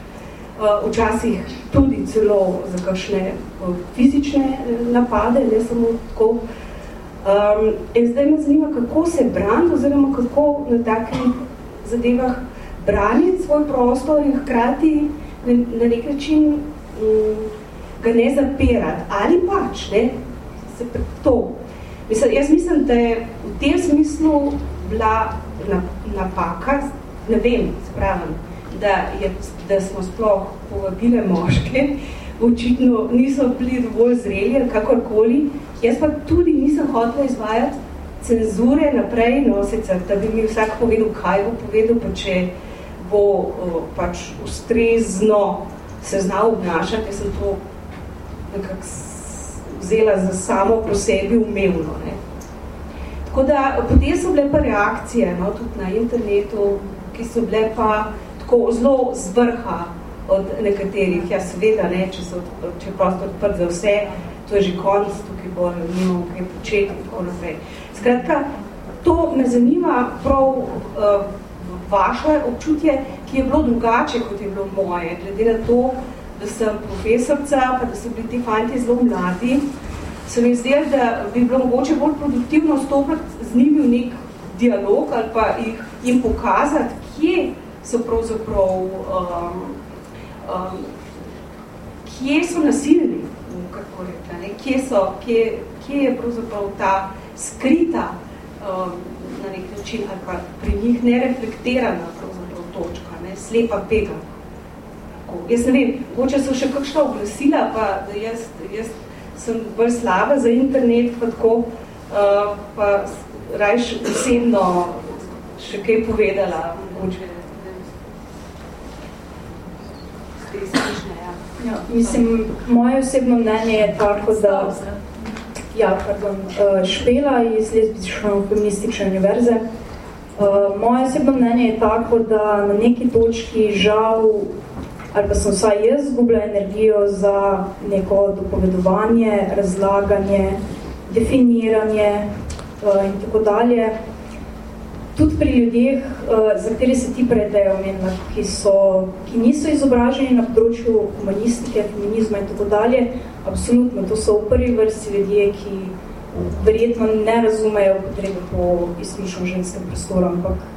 [SPEAKER 8] uh, včasih tudi celo za kakšne uh, fizične uh, napade, ne samo tako. Um, in zdaj me zanima, kako se brand oziroma kako na takem zadevah braniti svoj prostor in hkrati na, na nek način um, ga ne zapirati. Ali pač, ne, se to. Mislim, jaz mislim, da je v tem smislu bila napaka, ne vem, spravim, da, je, da smo sploh povabile moške, očitno niso bili dovolj zreli, kakorkoli. Jaz pa tudi nisem hotela izvajati cenzure naprej, no, sicer, da bi mi vsak povedal, kaj bo povedal, pa če bo pač ustrezno se znal obnašati, jaz sem to nekako vzela za samo pro sebi umevno. Ne. Tako da, potem so bile pa reakcije, no, tudi na internetu, ki so bile pa tako zelo z vrha od nekaterih. Ja, seveda, ne, če, so, če je prostor odprt za vse, to je že konc, tukaj bo nimamo kaj početi in tako naprej. Skratka, to me zanima prav uh, vaše občutje, ki je bilo drugače, kot je bilo moje, glede na to, da sem profesorca, pa da so bili ti fanti zelo mladi, se mi zdel, da bi bilo mogoče bolj produktivno stopiti z njimi v nek dialog ali pa jih, jim pokazati, kje so pravzaprav um, um, kje so nasilni, kako rekla, ne? Kje, so, kje, kje je pravzaprav ta skrita um, na nek način ali pa pri njih nereflektirana pravzaprav točka, ne? slepa pega. Tako. Jaz ne vem, mogoče so še kakšna oglasila, pa da jaz, jaz sem bolj slaba za internet, pa tako, uh, pa rajš osebno še kaj povedala, mogoče
[SPEAKER 9] Ja, mislim, moje osebno mnenje je tako, da ja, pardon, eh, Špela iz Lezbično-feministične univerze. Eh, moje osebno mnenje je tako, da na neki točki žal, ali pa sem vsaj jaz zgubila energijo za neko dopovedovanje, razlaganje, definiranje eh, in tako dalje. Tudi pri ljudeh, uh, za kateri se ti predajo omenila, ki, so, ki niso izobraženi na področju humanistike, feminizma in tako dalje, absolutno, to so v prvi vrsti ljudje, ki verjetno ne razumejo potrebe po izključno ženskem prostoru, ampak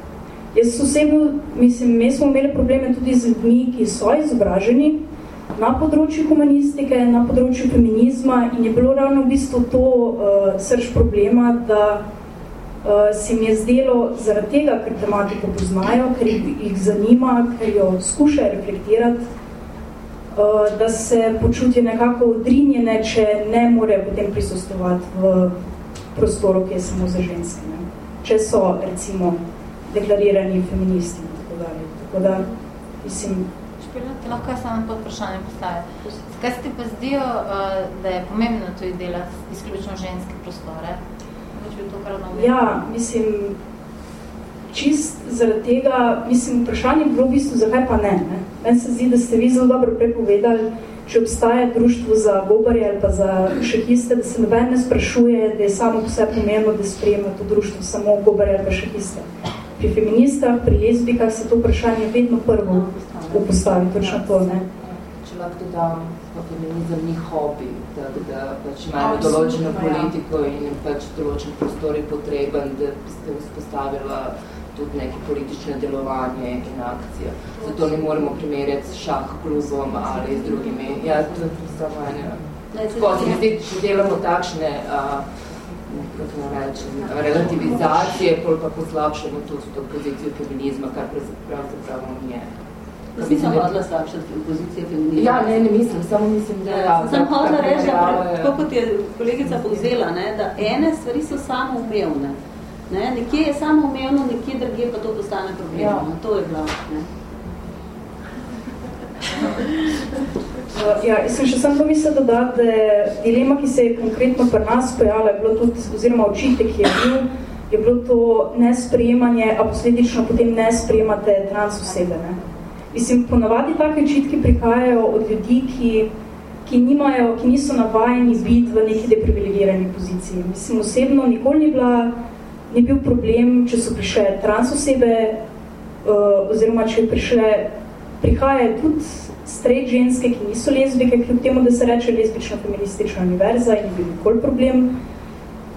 [SPEAKER 9] jaz osebno, mislim, mi smo imeli probleme tudi z ljudmi, ki so izobraženi na področju humanistike, na področju feminizma in je bilo ravno v bistvu to uh, srž problema, da uh, se mi je zdelo zaradi tega, ker tematiko poznajo, ker jih zanima, ker jo skušajo reflektirati, uh, da se počutijo nekako odrinjene, če ne more potem prisostovati v prostoru, ki je samo za ženske. Ne? Če so, recimo, deklarirani feministi in tako dalje. Tako da, mislim...
[SPEAKER 1] Špirati, lahko jaz samo pod vprašanje postaviti. Kaj se ti pa zdijo, uh, da je pomembno tudi delati izključno ženske prostore?
[SPEAKER 9] Ja, mislim, čist zaradi tega, mislim, vprašanje je bilo v bistvu, zakaj pa ne. ne? Meni se zdi, da ste vi zelo dobro prepovedali, če obstaja društvo za gobarje ali pa za šahiste, da se noben ne sprašuje, da je samo vse pomembno, da sprejema to društvo samo gobarje ali pa šahiste. Pri feministah, pri lezbikah se to vprašanje vedno prvo upostavi, točno to, ne?
[SPEAKER 10] Če lahko dodam, pa feminizem ni hobi, tako da pač imajo določeno ja. politiko in pač določen prostor je potreben, da ste vzpostavila tudi neke politične delovanje in akcije. Zato ne moremo primerjati s šah klubom ali z drugimi. Ja, to je samo ene. Tako se mi zdi, če delamo takšne uh, kako rečem, relativizacije, pol pa poslabšamo tudi to pozicijo feminizma, kar pravzaprav nije.
[SPEAKER 5] Jaz nisem hodila slabšati opozicije feminizma.
[SPEAKER 10] Ja, ne, ne mislim, samo mislim, da... Ja,
[SPEAKER 5] sem hodila reči, tako kot je kolegica povzela, ne, da ene stvari so samoumevne. Ne, nekje je samoumevno, nekje drugje pa to postane problem. Ja. To je glavno. Ne.
[SPEAKER 9] Ja, jaz sem še samo pomislila dodati, da je dilema, ki se je konkretno pri nas pojavila, je bilo tudi, oziroma očitek, je bil, je bilo to nesprejemanje, a posledično potem ne sprejemate trans osebe. Ne. Mislim, ponavadi take očitki prihajajo od ljudi, ki, ki, nimajo, ki niso navajeni biti v neki deprivilegirani poziciji. Mislim, osebno nikoli ni, bila, ni bil problem, če so prišle trans osebe, uh, oziroma če prišle, prihajajo tudi straight ženske, ki niso lezbike, kljub temu, da se reče lezbična feministična univerza in je bil nikoli problem.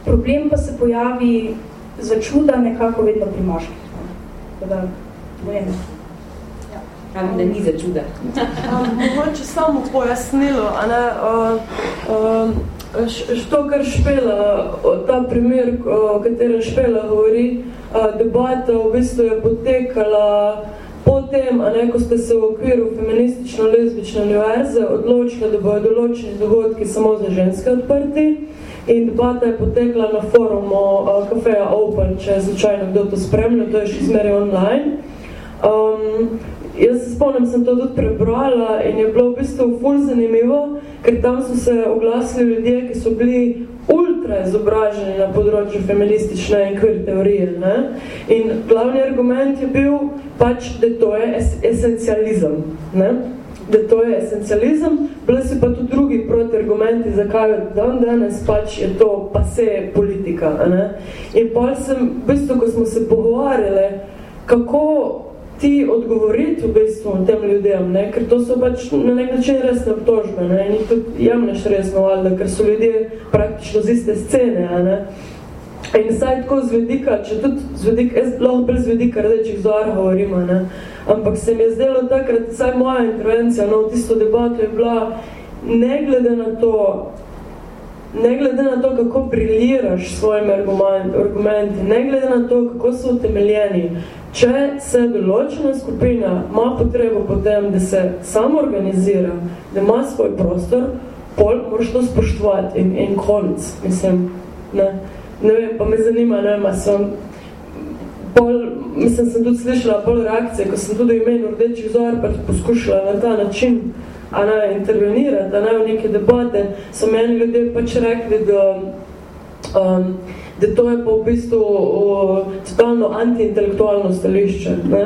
[SPEAKER 9] Problem pa se pojavi za čuda nekako vedno pri moških. Tako da, ne
[SPEAKER 5] Pravim, da ni za čuda.
[SPEAKER 2] Mogoče samo pojasnilo, a ne, što kar špela, ta primer, o katerem špela govori, debata v bistvu je potekala potem, a ne, ko ste se v okviru feministično-lezbične univerze odločili, da bojo določeni dogodki samo za ženske odprti in debata je potekla na forumu Cafeja Open, če je začajno kdo to spremlja, to je še izmeri online. Um, jaz se spomnim, sem to tudi prebrala in je bilo v bistvu ful zanimivo, ker tam so se oglasili ljudje, ki so bili ultra izobraženi na področju feministične in queer teorije. Ne? In glavni argument je bil pač, da to je es esencializem. Ne?
[SPEAKER 11] da to je esencializem, bili si pa tudi drugi proti argumenti, zakaj dan danes pač je to pa se politika. Ne? In pol sem, v bistvu, ko smo se pogovarjali, kako ti odgovoriti v bistvu tem ljudem, ne? ker to so pač na nek način resne obtožbe, ne? in tudi jamneš resno, valjda, ker so ljudje praktično z iste scene. Ne? In saj tako z vedika, če tudi z vedika, jaz lahko brez vedika rdečih zor govorimo, ne? ampak se mi je zdelo takrat, saj moja intervencija no, v tisto debato je bila, ne glede na to, ne glede na to, kako briljiraš s svojimi argumenti, ne glede na to, kako so utemeljeni, če se določena skupina ima potrebo potem, da se samo organizira, da ima svoj prostor, pol moraš to spoštovati. In, in konc, mislim, ne. Ne vem, pa me zanima, ne vem, sem pol, mislim, sem tudi slišala pol reakcije, ko sem tudi imen rdečih zor, pač poskušala na ta način, a ne, intervenirati, a ne, v neke debate, so meni ljudje pač rekli, da, um, da to je pa v bistvu uh, totalno antiintelektualno stališče, ne,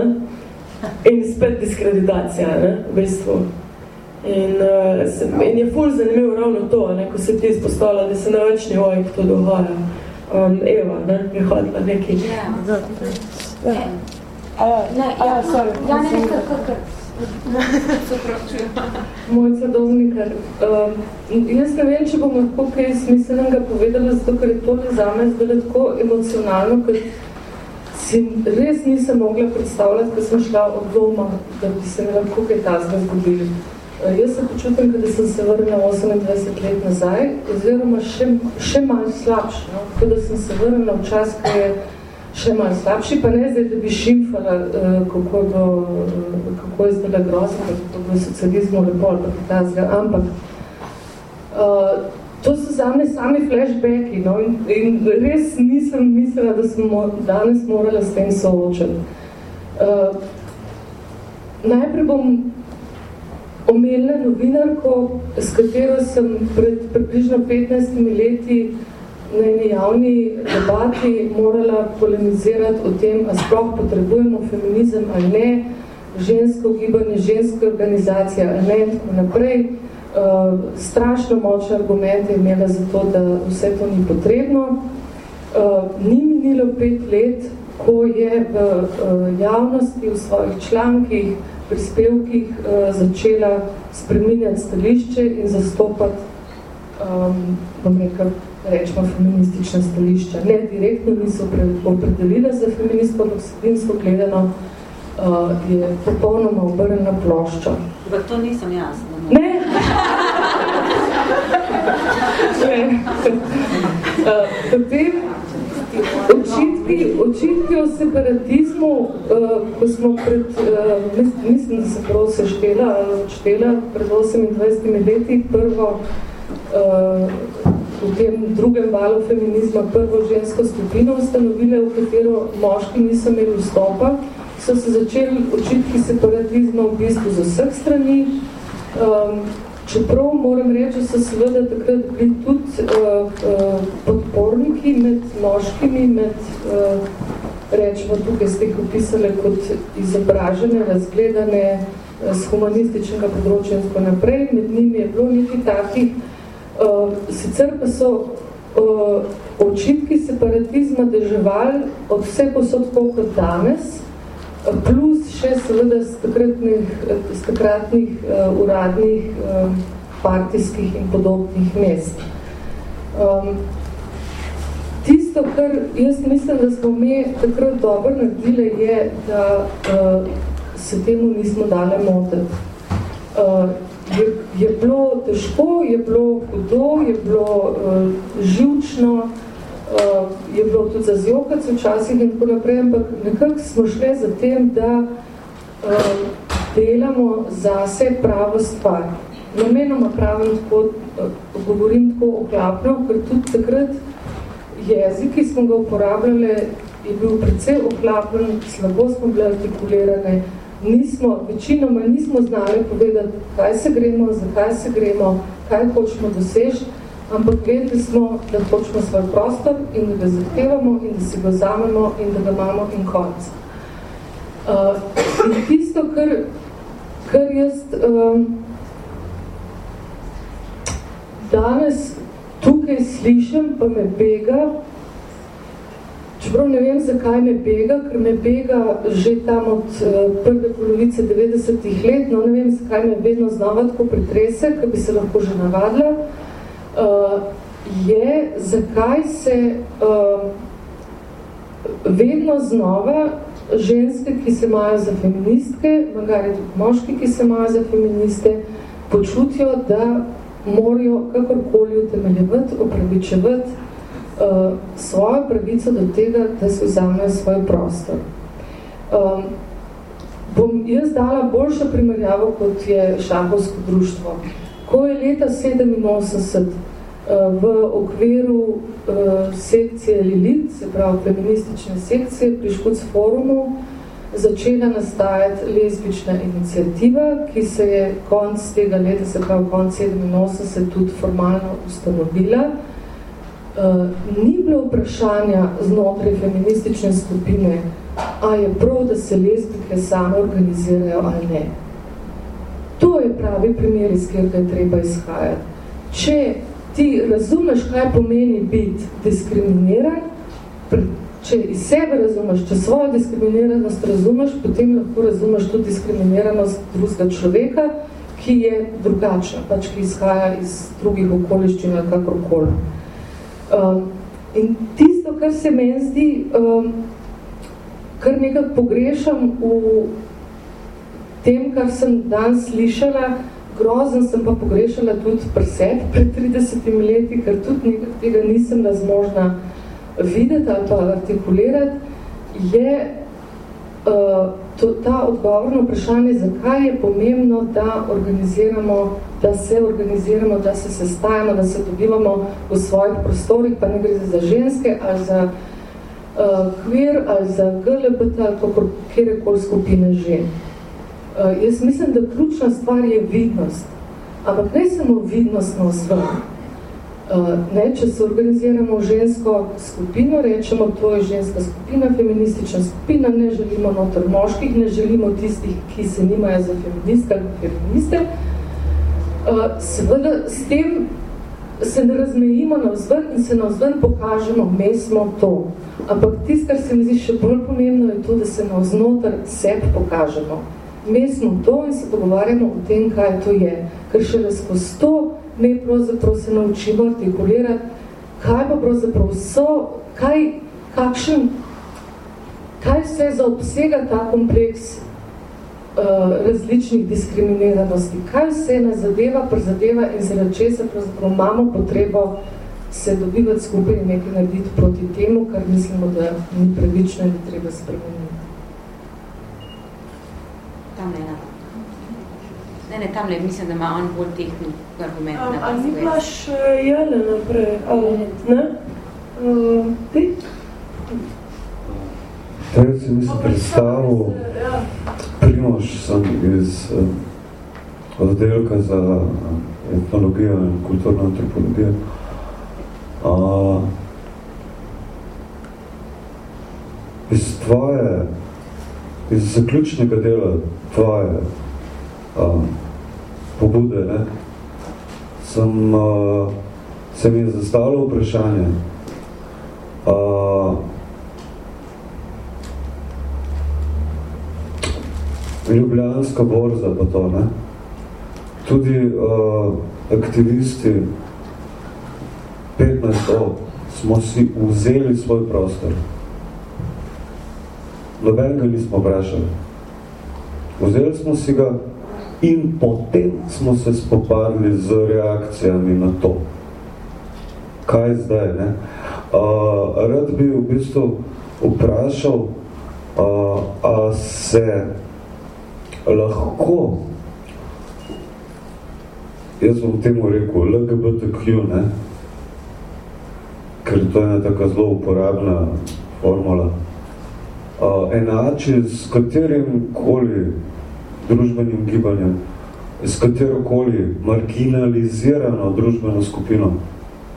[SPEAKER 11] in spet diskreditacija, ne, v bistvu. In, uh, in je ful zanimivo ravno to, ne, ko se ti izpostavlja, da se na več nivojih to dogaja um, Eva, ne, je hodila nekaj. Ja,
[SPEAKER 2] ja. Ne, ja, sorry. Ja, ne, ne, kar, kar.
[SPEAKER 11] Mojca Dovnikar, um, jaz ne vem, če bom lahko kaj smiselnega povedala, zato ker je to zame zdaj tako emocionalno, ker si res nisem mogla predstavljati, ko sem šla od doma, da bi se mi lahko kaj tazga zgubili. Eh, jaz se počutim, da sem se vrnila 28 let nazaj, oziroma še, še malo slabši. No? Tako da sem se vrnila v čas, ki je še malo slabši, pa ne zdaj, da bi šimfala, uh, kako, do, uh, kako je zdaj grozno, kako je socializmu lepo, ampak uh, to so za me sami flashbacki no? in, in res nisem mislila, da sem mo danes morala s tem soočati. Uh, najprej bom omenila novinarko, s katero sem pred približno 15 leti na eni javni debati morala polemizirati o tem, a sploh potrebujemo feminizem ali ne, žensko gibanje, ženske organizacije ali ne, tako naprej. Uh, strašno močne argumente je imela za to, da vse to ni potrebno. Uh, ni minilo pet let, ko je v uh, javnosti, v svojih člankih, prispevkih uh, začela spreminjati stališče in zastopati, um, bom rekel, rečemo, feministične stališča. Ne, direktno niso opredelila za feministko, ampak vsebinsko gledano uh, je popolnoma obrnjena plošča.
[SPEAKER 5] Ampak to nisem jaz.
[SPEAKER 11] Ne? ne. ne. uh, potem, Očitki, očitki o separatizmu, uh, ko smo pred, uh, mislim, da se prav seštela, štela pred 28 leti prvo uh, v tem drugem valu feminizma prvo žensko skupino ustanovile, v katero moški niso imeli vstopa, so se začeli očitki separatizma v bistvu z vseh strani. Um, Čeprav moram reči, so seveda takrat bili tudi uh, uh, podporniki med moškimi, med, uh, rečemo tukaj ste jih opisali kot izobražene, razgledane z humanističnega področja in tako naprej. Med njimi je bilo nekaj takih. Uh, sicer pa so uh, očitki separatizma deževali od vse posod kot danes, plus še seveda z takratnih, z takratnih uh, uradnih uh, partijskih in podobnih mest. Um, tisto, kar jaz mislim, da smo mi takrat dobro naredili, je, da uh, se temu nismo dali motiti. Uh, je, je bilo težko, je bilo hudo, je bilo uh, živčno, uh, je bilo tudi za zjokati včasih in tako naprej, ampak nekako smo šli za tem, da uh, delamo za vse pravo stvar. Namenoma pravim tako, uh, govorim tako oklapno, ker tudi takrat jezik, ki smo ga uporabljali, je bil precej oklapen, slabo smo bili artikulirane, nismo, večinoma nismo znali povedati, kaj se gremo, zakaj se gremo, kaj hočemo dosežiti, ampak vedeli smo, da hočemo svoj prostor in da ga zahtevamo in da si ga vzamemo in da ga imamo in konc. Uh, in tisto, kar, kar jaz um, danes tukaj slišim, pa me bega, čeprav ne vem, zakaj me bega, ker me bega že tam od uh, prve polovice 90-ih let, no ne vem, zakaj me vedno znova tako pretrese, ker bi se lahko že navadila, uh, je, zakaj se uh, vedno znova ženske, ki se imajo za feministke, magari tudi moški, ki se imajo za feministe, počutijo, da morajo kakorkoli utemeljevati, opravičevati uh, svojo pravico do tega, da se vzamejo svoj prostor. Um, bom jaz dala boljšo primerjavo, kot je šahovsko društvo. Ko je leta 87 v okviru uh, sekcije Lilith, se pravi feministične sekcije, pri Škuc forumu začela nastajati lezbična inicijativa, ki se je konc tega leta, se pravi konc 87, tudi formalno ustanovila. Uh, ni bilo vprašanja znotraj feministične skupine, a je prav, da se lezbike same organizirajo ali ne. To je pravi primer, iz katerega je treba izhajati. Če ti razumeš, kaj pomeni biti diskriminiran, če iz sebe razumeš, če svojo diskriminiranost razumeš, potem lahko razumeš tudi diskriminiranost drugega človeka, ki je drugačna, pač ki izhaja iz drugih okoliščin ali kakorkoli. Um, in tisto, kar se meni zdi, um, kar nekako pogrešam v tem, kar sem danes slišala, grozen sem pa pogrešala tudi presed pred 30 leti, ker tudi nekaj tega nisem nazmožna videti ali pa artikulirati, je to, ta odgovor na vprašanje, zakaj je pomembno, da organiziramo, da se organiziramo, da se sestajamo, da se dobivamo v svojih prostorih, pa ne gre za ženske ali za uh, queer ali za GLBT ali kako kjerekoli skupine žen. Uh, jaz mislim, da ključna stvar je vidnost. Ampak ne samo vidnost na osvrn. Ne, če se organiziramo v žensko skupino, rečemo, to je ženska skupina, feministična skupina, ne želimo notor moških, ne želimo tistih, ki se nimajo za feministe ali feministe. Uh, seveda, s tem se ne razmejimo na vzven in se na vzven pokažemo, me smo to. Ampak tisto, kar se mi zdi še bolj pomembno, je to, da se na vznotar sebe pokažemo mi smo to in se pogovarjamo o tem, kaj to je. Ker še res skozi to mi pravzaprav se naučimo artikulirati, kaj pa pravzaprav so, kaj, kakšen, kaj vse zaobsega ta kompleks uh, različnih diskriminiranosti, kaj vse nas zadeva, prizadeva in zaradi česa pravzaprav imamo potrebo se dobivati skupaj in nekaj narediti proti temu, kar mislimo, da ni pravično in treba spremeniti
[SPEAKER 12] tam ne na. Ne, ne, tam ne, mislim, da ima on bolj tehnik argument.
[SPEAKER 11] A, a ni bila še jele naprej, ali ne? Uh, ti?
[SPEAKER 3] Taj si mislim predstavil, ja. Primož sem iz uh, oddelka za etnologijo in kulturno antropologijo. Uh, iz tvoje, iz zaključnega dela tvoje um, pobude, ne, sem, uh, se mi je zastavilo vprašanje, uh, Ljubljanska borza pa to, ne, tudi uh, aktivisti 15 od smo si vzeli svoj prostor. Noben ga nismo vprašali. Vzeli smo si ga in potem smo se spopadli z reakcijami na to. Kaj zdaj, ne? Uh, rad bi v bistvu vprašal, uh, a se lahko, jaz bom temu rekel, LGBTQ, ne? ker to je ena taka zelo uporabna formula, enači s katerim koli družbenim gibanjem, s katero koli marginalizirano družbeno skupino,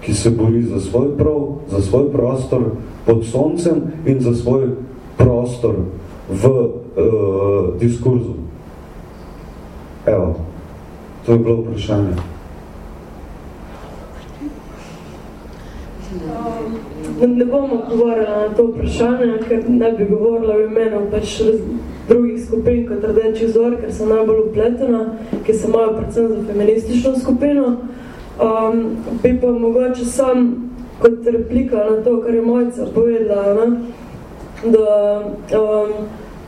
[SPEAKER 3] ki se bori za svoj prav, za svoj prostor pod soncem in za svoj prostor v uh, diskurzu. Evo, to je bilo vprašanje.
[SPEAKER 2] Ne, ne bom odgovorila na to vprašanje, ker ne bi govorila v imenu pač drugih skupin kot Rdeči zor, ker sem najbolj upletena, ki se imajo predvsem za feministično skupino. Um, bi pa mogoče sam kot replika na to, kar je Mojca povedala, ne, da um,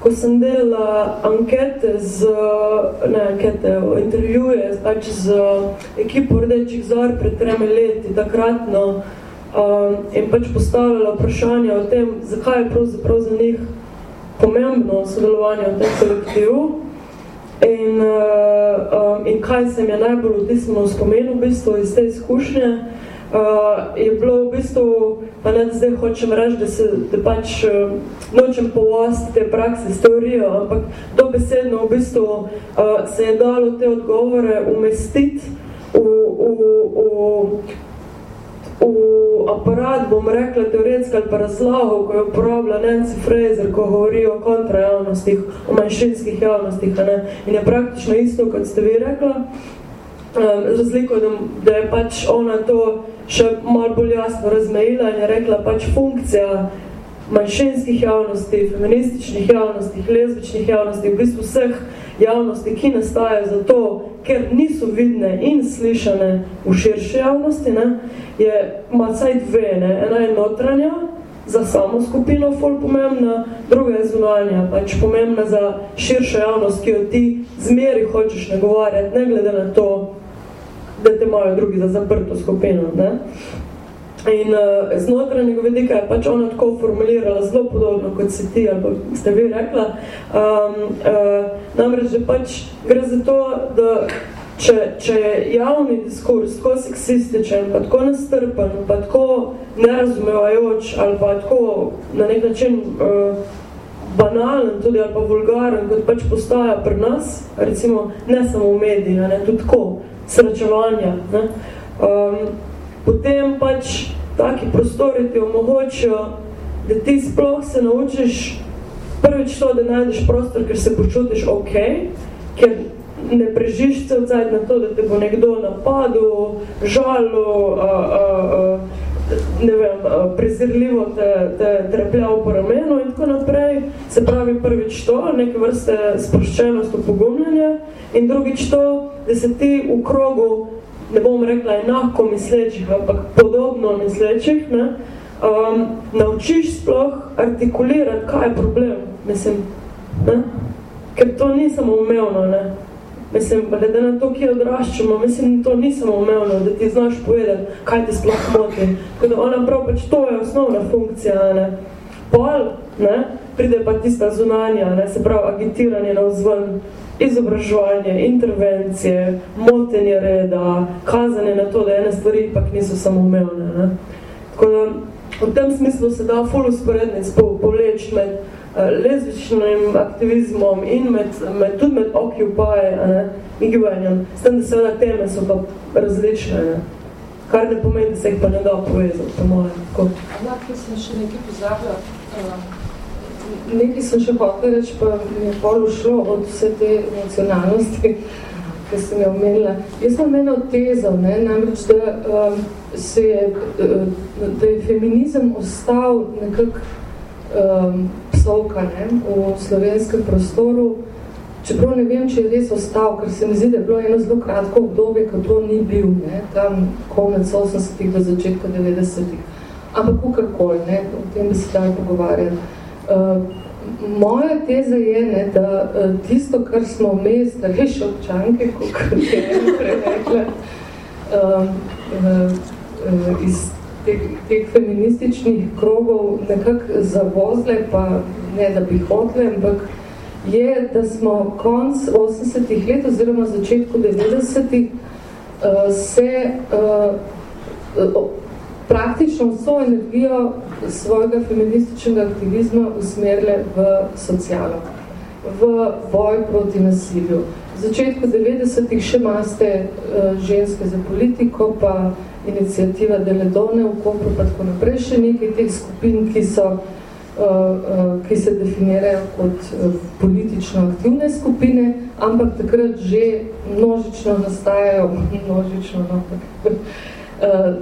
[SPEAKER 2] ko sem delala ankete z, ne ankete, intervjuje pač z ekipo Rdečih zor pred tremi leti, takratno, um, in pač postavljala vprašanje o tem, zakaj je pravzaprav za njih pomembno sodelovanje v tem kolektivu. In, uh, um, in kaj se mi je najbolj vtisnilo v spomenu v bistvu iz te izkušnje, uh, je bilo v bistvu, pa ne zdaj hočem reči, da se da pač uh, nočem povasti te prakse s teorijo, ampak dobesedno v bistvu uh, se je dalo te odgovore umestiti v, v, v, v aparat, bom rekla, teoretska ali pa razlago, ko je uporabila Nancy Fraser, ko govori o kontrajavnostih, o manjšinskih javnostih, ne? in je praktično isto, kot ste vi rekla, um, razliko, da, da je pač ona to še malo bolj jasno razmejila in je rekla pač funkcija manjšinskih javnosti, feminističnih javnosti, lezbičnih javnosti, v bistvu vseh javnosti, ki nastajajo zato, ker niso vidne in slišane v širši javnosti, ne, je ima saj dve, ne, ena je notranja, za samo skupino ful pomembna, druga je zunanja, pač pomembna za širšo javnost, ki jo ti zmeri hočeš nagovarjati, ne glede na to, da te imajo drugi za zaprto skupino. Ne. In uh, znotraj njega vidika je pač ona tako formulirala zelo podobno, kot si ti, ali ste vi rekla. Um, uh, namreč, da pač gre za to, da če, če je javni diskurs tako seksističen, pa tako nastrpen, pa tako nerazumevajoč, ali pa tako na nek način uh, banalen tudi, ali pa vulgaren, kot pač postaja pri nas, recimo ne samo v mediji, ne, tudi tako, srečevanja, ne, um, potem pač taki prostori ti omogočijo, da ti sploh se naučiš prvič to, da najdeš prostor, ker se počutiš ok, ker ne prežiš cel cajt na to, da te bo nekdo napadil, žalil, a, a, a, ne vem, prezirljivo te, te trepljal po ramenu in tako naprej. Se pravi prvič to, neke vrste sproščenost, upogumljanje in drugič to, da se ti v krogu ne bom rekla enako mislečih, ampak podobno mislečih, ne, um, naučiš sploh artikulirati, kaj je problem, mislim, ne, ker to ni samo umevno, ne, mislim, glede na to, ki odraščamo, mislim, to ni samo umevno, da ti znaš povedati, kaj ti sploh moti, da ona prav pač to je osnovna funkcija, ne, pol, ne, pride pa tista zunanja, ne, se pravi agitiranje na vzven, izobraževanje, intervencije, motenje reda, kazanje na to, da ene stvari ipak niso samoumevne. Ne? Tako da v tem smislu se da ful usporednic povleči med uh, lezbičnim aktivizmom in med, med, tudi med Occupy ne, in gibanjem. S tem, da seveda teme so pa različne, ne? kar ne pomeni, da se jih pa ne da povezati, po mojem.
[SPEAKER 11] Ja, ki sem še nekaj pozabila. Uh, nekaj sem še hotel reči, pa mi je pol ušlo od vse te emocionalnosti, ki sem jo omenila. Jaz sem omenila tezo, ne, namreč, da, um, se je, uh, da je feminizem ostal nekak um, psovka ne, v slovenskem prostoru, čeprav ne vem, če je res ostal, ker se mi zdi, da je bilo eno zelo kratko obdobje, ko to ni bil, ne, tam konec 80-ih do začetka 90-ih. Ampak kakorkoli, ne, o tem bi se dali pogovarjati. Uh, moja teza je, ne, da uh, tisto, kar smo da veš občanke, kot je prerekla, uh, uh, uh, iz teh, teh feminističnih krogov nekako zavozle, pa ne, da bi hodle, ampak je, da smo konc 80-ih let oziroma začetku 90-ih uh, se uh, praktično vso energijo svojega feminističnega aktivizma usmerile v socialo, v boj proti nasilju. V začetku 90-ih še maste uh, ženske za politiko, pa inicijativa Deledone v Kopru, pa tako naprej še nekaj teh skupin, ki so ki se definirajo kot politično aktivne skupine, ampak takrat že množično nastajajo, množično, no, tak,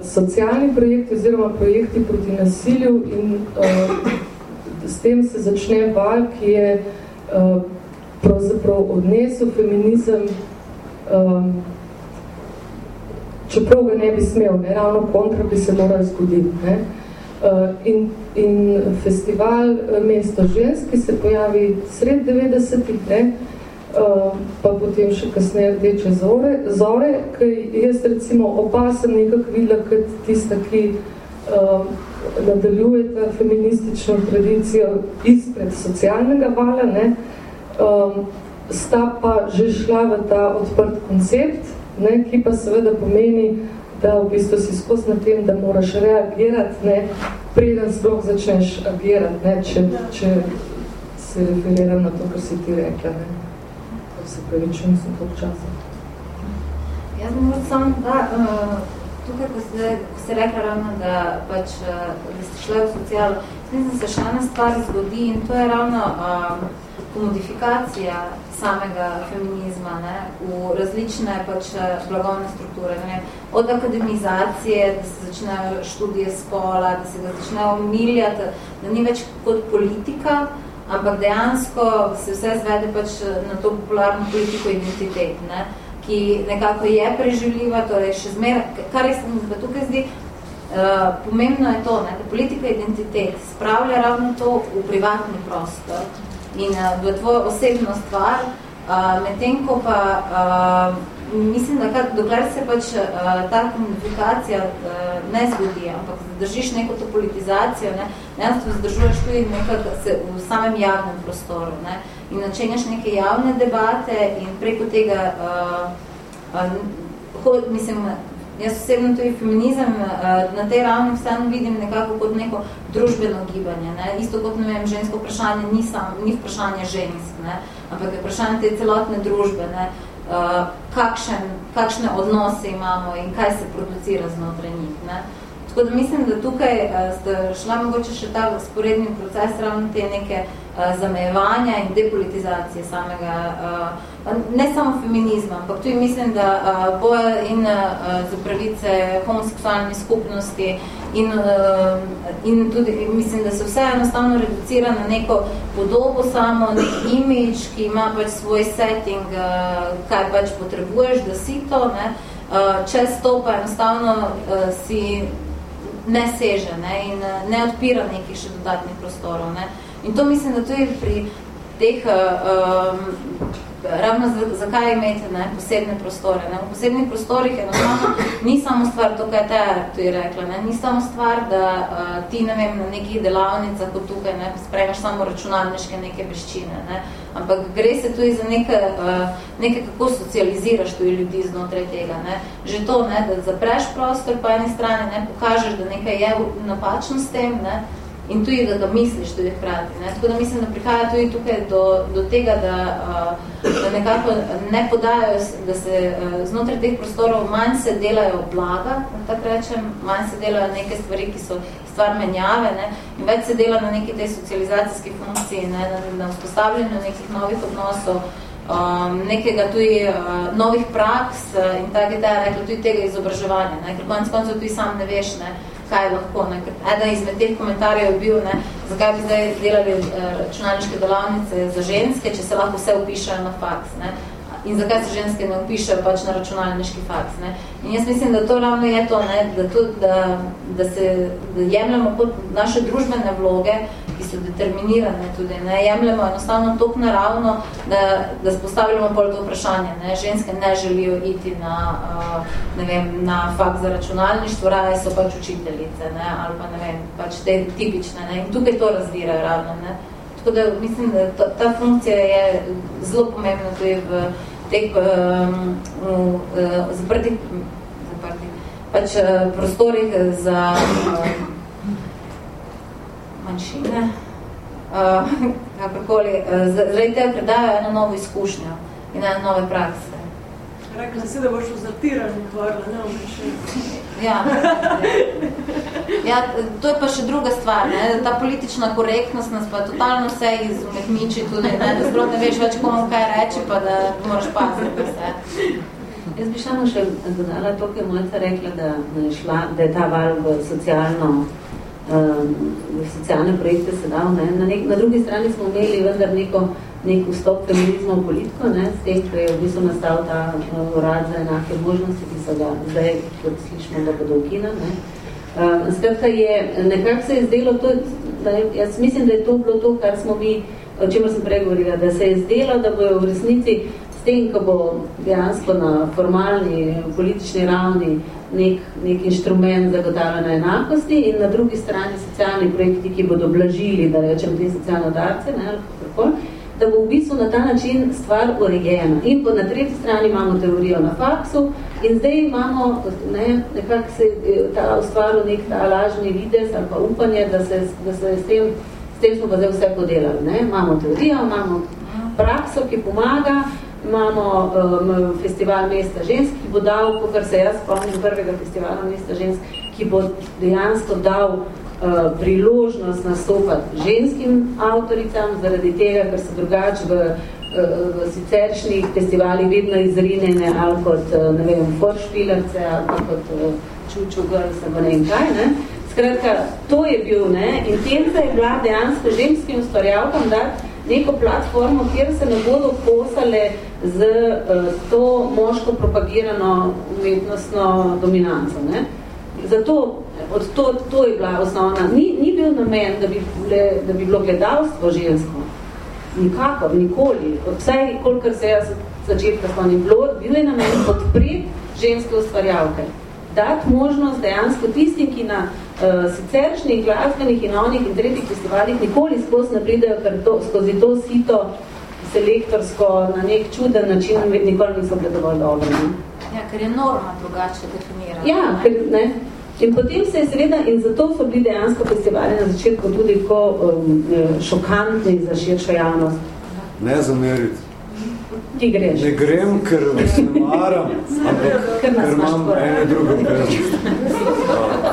[SPEAKER 11] socialni projekti oziroma projekti proti nasilju in s tem se začne val, ki je pravzaprav odnesel feminizem, čeprav ga ne bi smel, ne, ravno kontra bi se moral zgoditi. Ne. Uh, in, in festival uh, Mesto žensk, ki se pojavi sred 90-ih, uh, pa potem še kasneje rdeče zore, zore ki jaz recimo oba sem nekako videla kot tista, ki uh, nadaljuje ta feministično tradicijo izpred socialnega vala, ne, um, sta pa že šla v ta odprt koncept, ne, ki pa seveda pomeni, da v bistvu si skozi na tem, da moraš reagirati, ne, preden sploh začneš agirati, ne, če, če se referiram na to, kar si ti rekla. Ne. To se pravi, če nisem tog časa.
[SPEAKER 1] Jaz moram samo, da uh, tukaj, ko ste, ko ste rekla ravno, da, pač, uh, da ste šli v socialo, mislim, da se še ena stvar zgodi in to je ravno uh, komodifikacija samega feminizma ne, v različne pač, blagovne strukture. Ne, od akademizacije, da se začnejo študije spola, da se ga začnejo umiljati, da ni več kot politika, ampak dejansko se vse zvede pač na to popularno politiko identitet, ne, ki nekako je preživljiva, torej še zmer, kar je se mi tukaj zdi, Uh, pomembno je to, ne, da politika identitet spravlja ravno to v privatni prostor, in uh, v tvojo osebno stvar, uh, medtem ko pa uh, mislim, da kar, dokler se pač uh, ta komunikacija uh, ne zgodi, ampak zdržiš neko to politizacijo, ne, dejansko zdržuješ tudi nekaj se v samem javnem prostoru ne, in načenjaš neke javne debate in preko tega uh, uh, mislim, Jaz osebno tudi feminizem uh, na tej ravni vseeno vidim nekako kot neko družbeno gibanje. Ne? Isto kot, ne vem, žensko vprašanje ni, sam, ni vprašanje žensk, ne? ampak je vprašanje te celotne družbe. Ne? Uh, kakšen, kakšne odnose imamo in kaj se producira znotraj njih. Ne? Tako da mislim, da tukaj uh, ste šla mogoče še ta sporedni proces ravno te neke uh, zamejevanja in depolitizacije samega uh, ne samo feminizma, ampak tudi mislim, da uh, boja in uh, za pravice homoseksualne skupnosti in, uh, in tudi mislim, da se vse enostavno reducira na neko podobo samo, nek imidž, ki ima pač svoj setting, uh, kaj pač potrebuješ, da si to, ne? Uh, čez to pa enostavno uh, si ne seže ne? in uh, ne odpira nekih še dodatnih prostorov. Ne? In to mislim, da tudi pri teh um, ravno zakaj imeti ne, posebne prostore. Ne. V posebnih prostorih enostavno ni samo stvar, to, kaj te je rekla, ne, ni samo stvar, da uh, ti ne vem, na nekih delavnicah kot tukaj ne, spremaš samo računalniške neke veščine, ne, ampak gre se tudi za neke, uh, neke kako socializiraš tudi ljudi znotraj tega. Ne. Že to, ne, da zapreš prostor po eni strani, ne, pokažeš, da nekaj je napačno s tem, ne, in tudi, da ga misliš tudi hkrati. Tako da mislim, da prihaja tudi tukaj do, do tega, da, da nekako ne podajajo, da se znotraj teh prostorov manj se delajo blaga, tako rečem, manj se delajo neke stvari, ki so stvar menjave, ne? in več se dela na neki tej socializacijski funkciji, ne? na, na vzpostavljanju nekih novih odnosov, um, nekega tudi uh, novih praks uh, in tako je rekla, tudi tega izobraževanja, ne? ker konec koncev tudi sam ne veš, ne? Kaj lahko. Ne? Eden izmed teh komentarjev je bil, ne, zakaj bi zdaj delali eh, računalniške delavnice za ženske, če se lahko vse upišajo na faks. In zakaj se ženske ne upišajo pač na računalniški faks. Ne? In jaz mislim, da to ravno je to, ne? Da, tudi, da, da se da jemljamo pod naše družbene vloge, ki so determinirane tudi. Ne? Jemljamo enostavno tok naravno, da, da spostavljamo pol to vprašanje. Ne? Ženske ne želijo iti na, uh, ne vem, na fakt za računalništvo, raje so pač učiteljice, ne? ali pa ne vem, pač te tipične. Ne? In tukaj to razdirajo ravno. Ne? Tako da mislim, da ta, ta funkcija je zelo pomembna tudi v teh um, uh, zaprtih, zaprtih pač, uh, prostorih za uh, manjšine, uh, kakorkoli, uh, zaradi tega predajo eno novo izkušnjo in eno nove prakse.
[SPEAKER 2] Rekla si, da boš v zatiranje govorila, ne omrešenje.
[SPEAKER 1] Ja. ja, to je pa še druga stvar, ne? ta politična korektnost nas pa totalno vse izmetmiči tudi, ne? da zelo ne veš več komu kaj reči, pa da moraš paziti vse.
[SPEAKER 5] Jaz bi samo še dodala to, kar je Mojca rekla, da, da, je šla, da je ta val v socialno um, v socialne projekte se dal. Ne? Na, nek, na drugi strani smo imeli vendar neko nek vstop feminizma v politiko, ne, s tem, ko je v bistvu nastal ta uh, urad za enake možnosti, ki so ga zdaj, kot slišimo, da bodo ukina. Ne. Uh, skratka je, nekako se je zdelo to, da je, jaz mislim, da je to bilo to, kar smo mi, o čemer sem pregovorila, da se je zdelo, da bojo v resnici s tem, ko bo dejansko na formalni politični ravni nek, nek inštrument zagotavljanja enakosti in na drugi strani socialni projekti, ki bodo blažili, da rečem, te socialne darce, ne, ali kako da bo v bistvu na ta način stvar urejena. In po na tretji strani imamo teorijo na faksu in zdaj imamo ne, nekako se ta ustvaril nek ta lažni vides ali pa upanje, da se, da se s, tem, s tem smo pa zdaj vse podelali. Ne. Imamo teorijo, imamo prakso, ki pomaga, imamo um, festival Mesta žensk, ki bo dal, kar se jaz spomnim prvega festivala Mesta žensk, ki bo dejansko dal Eh, priložnost nastopati ženskim avtoricam, zaradi tega, ker so drugače v, eh, v siceršnjih festivalih vedno izrinjene ali kot, eh, ne vem, foršpilerce ali kot čuču grse, pa ne vem kaj, ne. Skratka, to je bil, ne, intenca je bila dejansko ženskim ustvarjavkam dati neko platformo, kjer se ne bodo posale z uh, to moško propagirano umetnostno dominanco, ne. Zato od to, to je bila osnovna. Ni, ni bil namen, da bi, bile, da bi bilo gledalstvo žensko. Nikakor, nikoli. Od vsej, kolikor se jaz začetka spomnim, bilo, bil je namen podpreti ženske ustvarjavke. Dati možnost dejansko tistim, ki na uh, siceršnjih glasbenih in onih in tretjih festivalih nikoli skozi ne pridejo, ker to, skozi to sito selektorsko na nek čuden način nikoli niso bile dovolj dobro.
[SPEAKER 1] Ja, ker je norma drugače definirana.
[SPEAKER 5] Ja, ker, ne, In potem se je seveda, in zato so bili dejansko festivali na začetku tudi ko um, šokantni za širšo javnost.
[SPEAKER 4] Ne zameriti.
[SPEAKER 5] Ti greš.
[SPEAKER 4] Ne grem, ker se maram, ampak ker, ker imam ene druge pevče.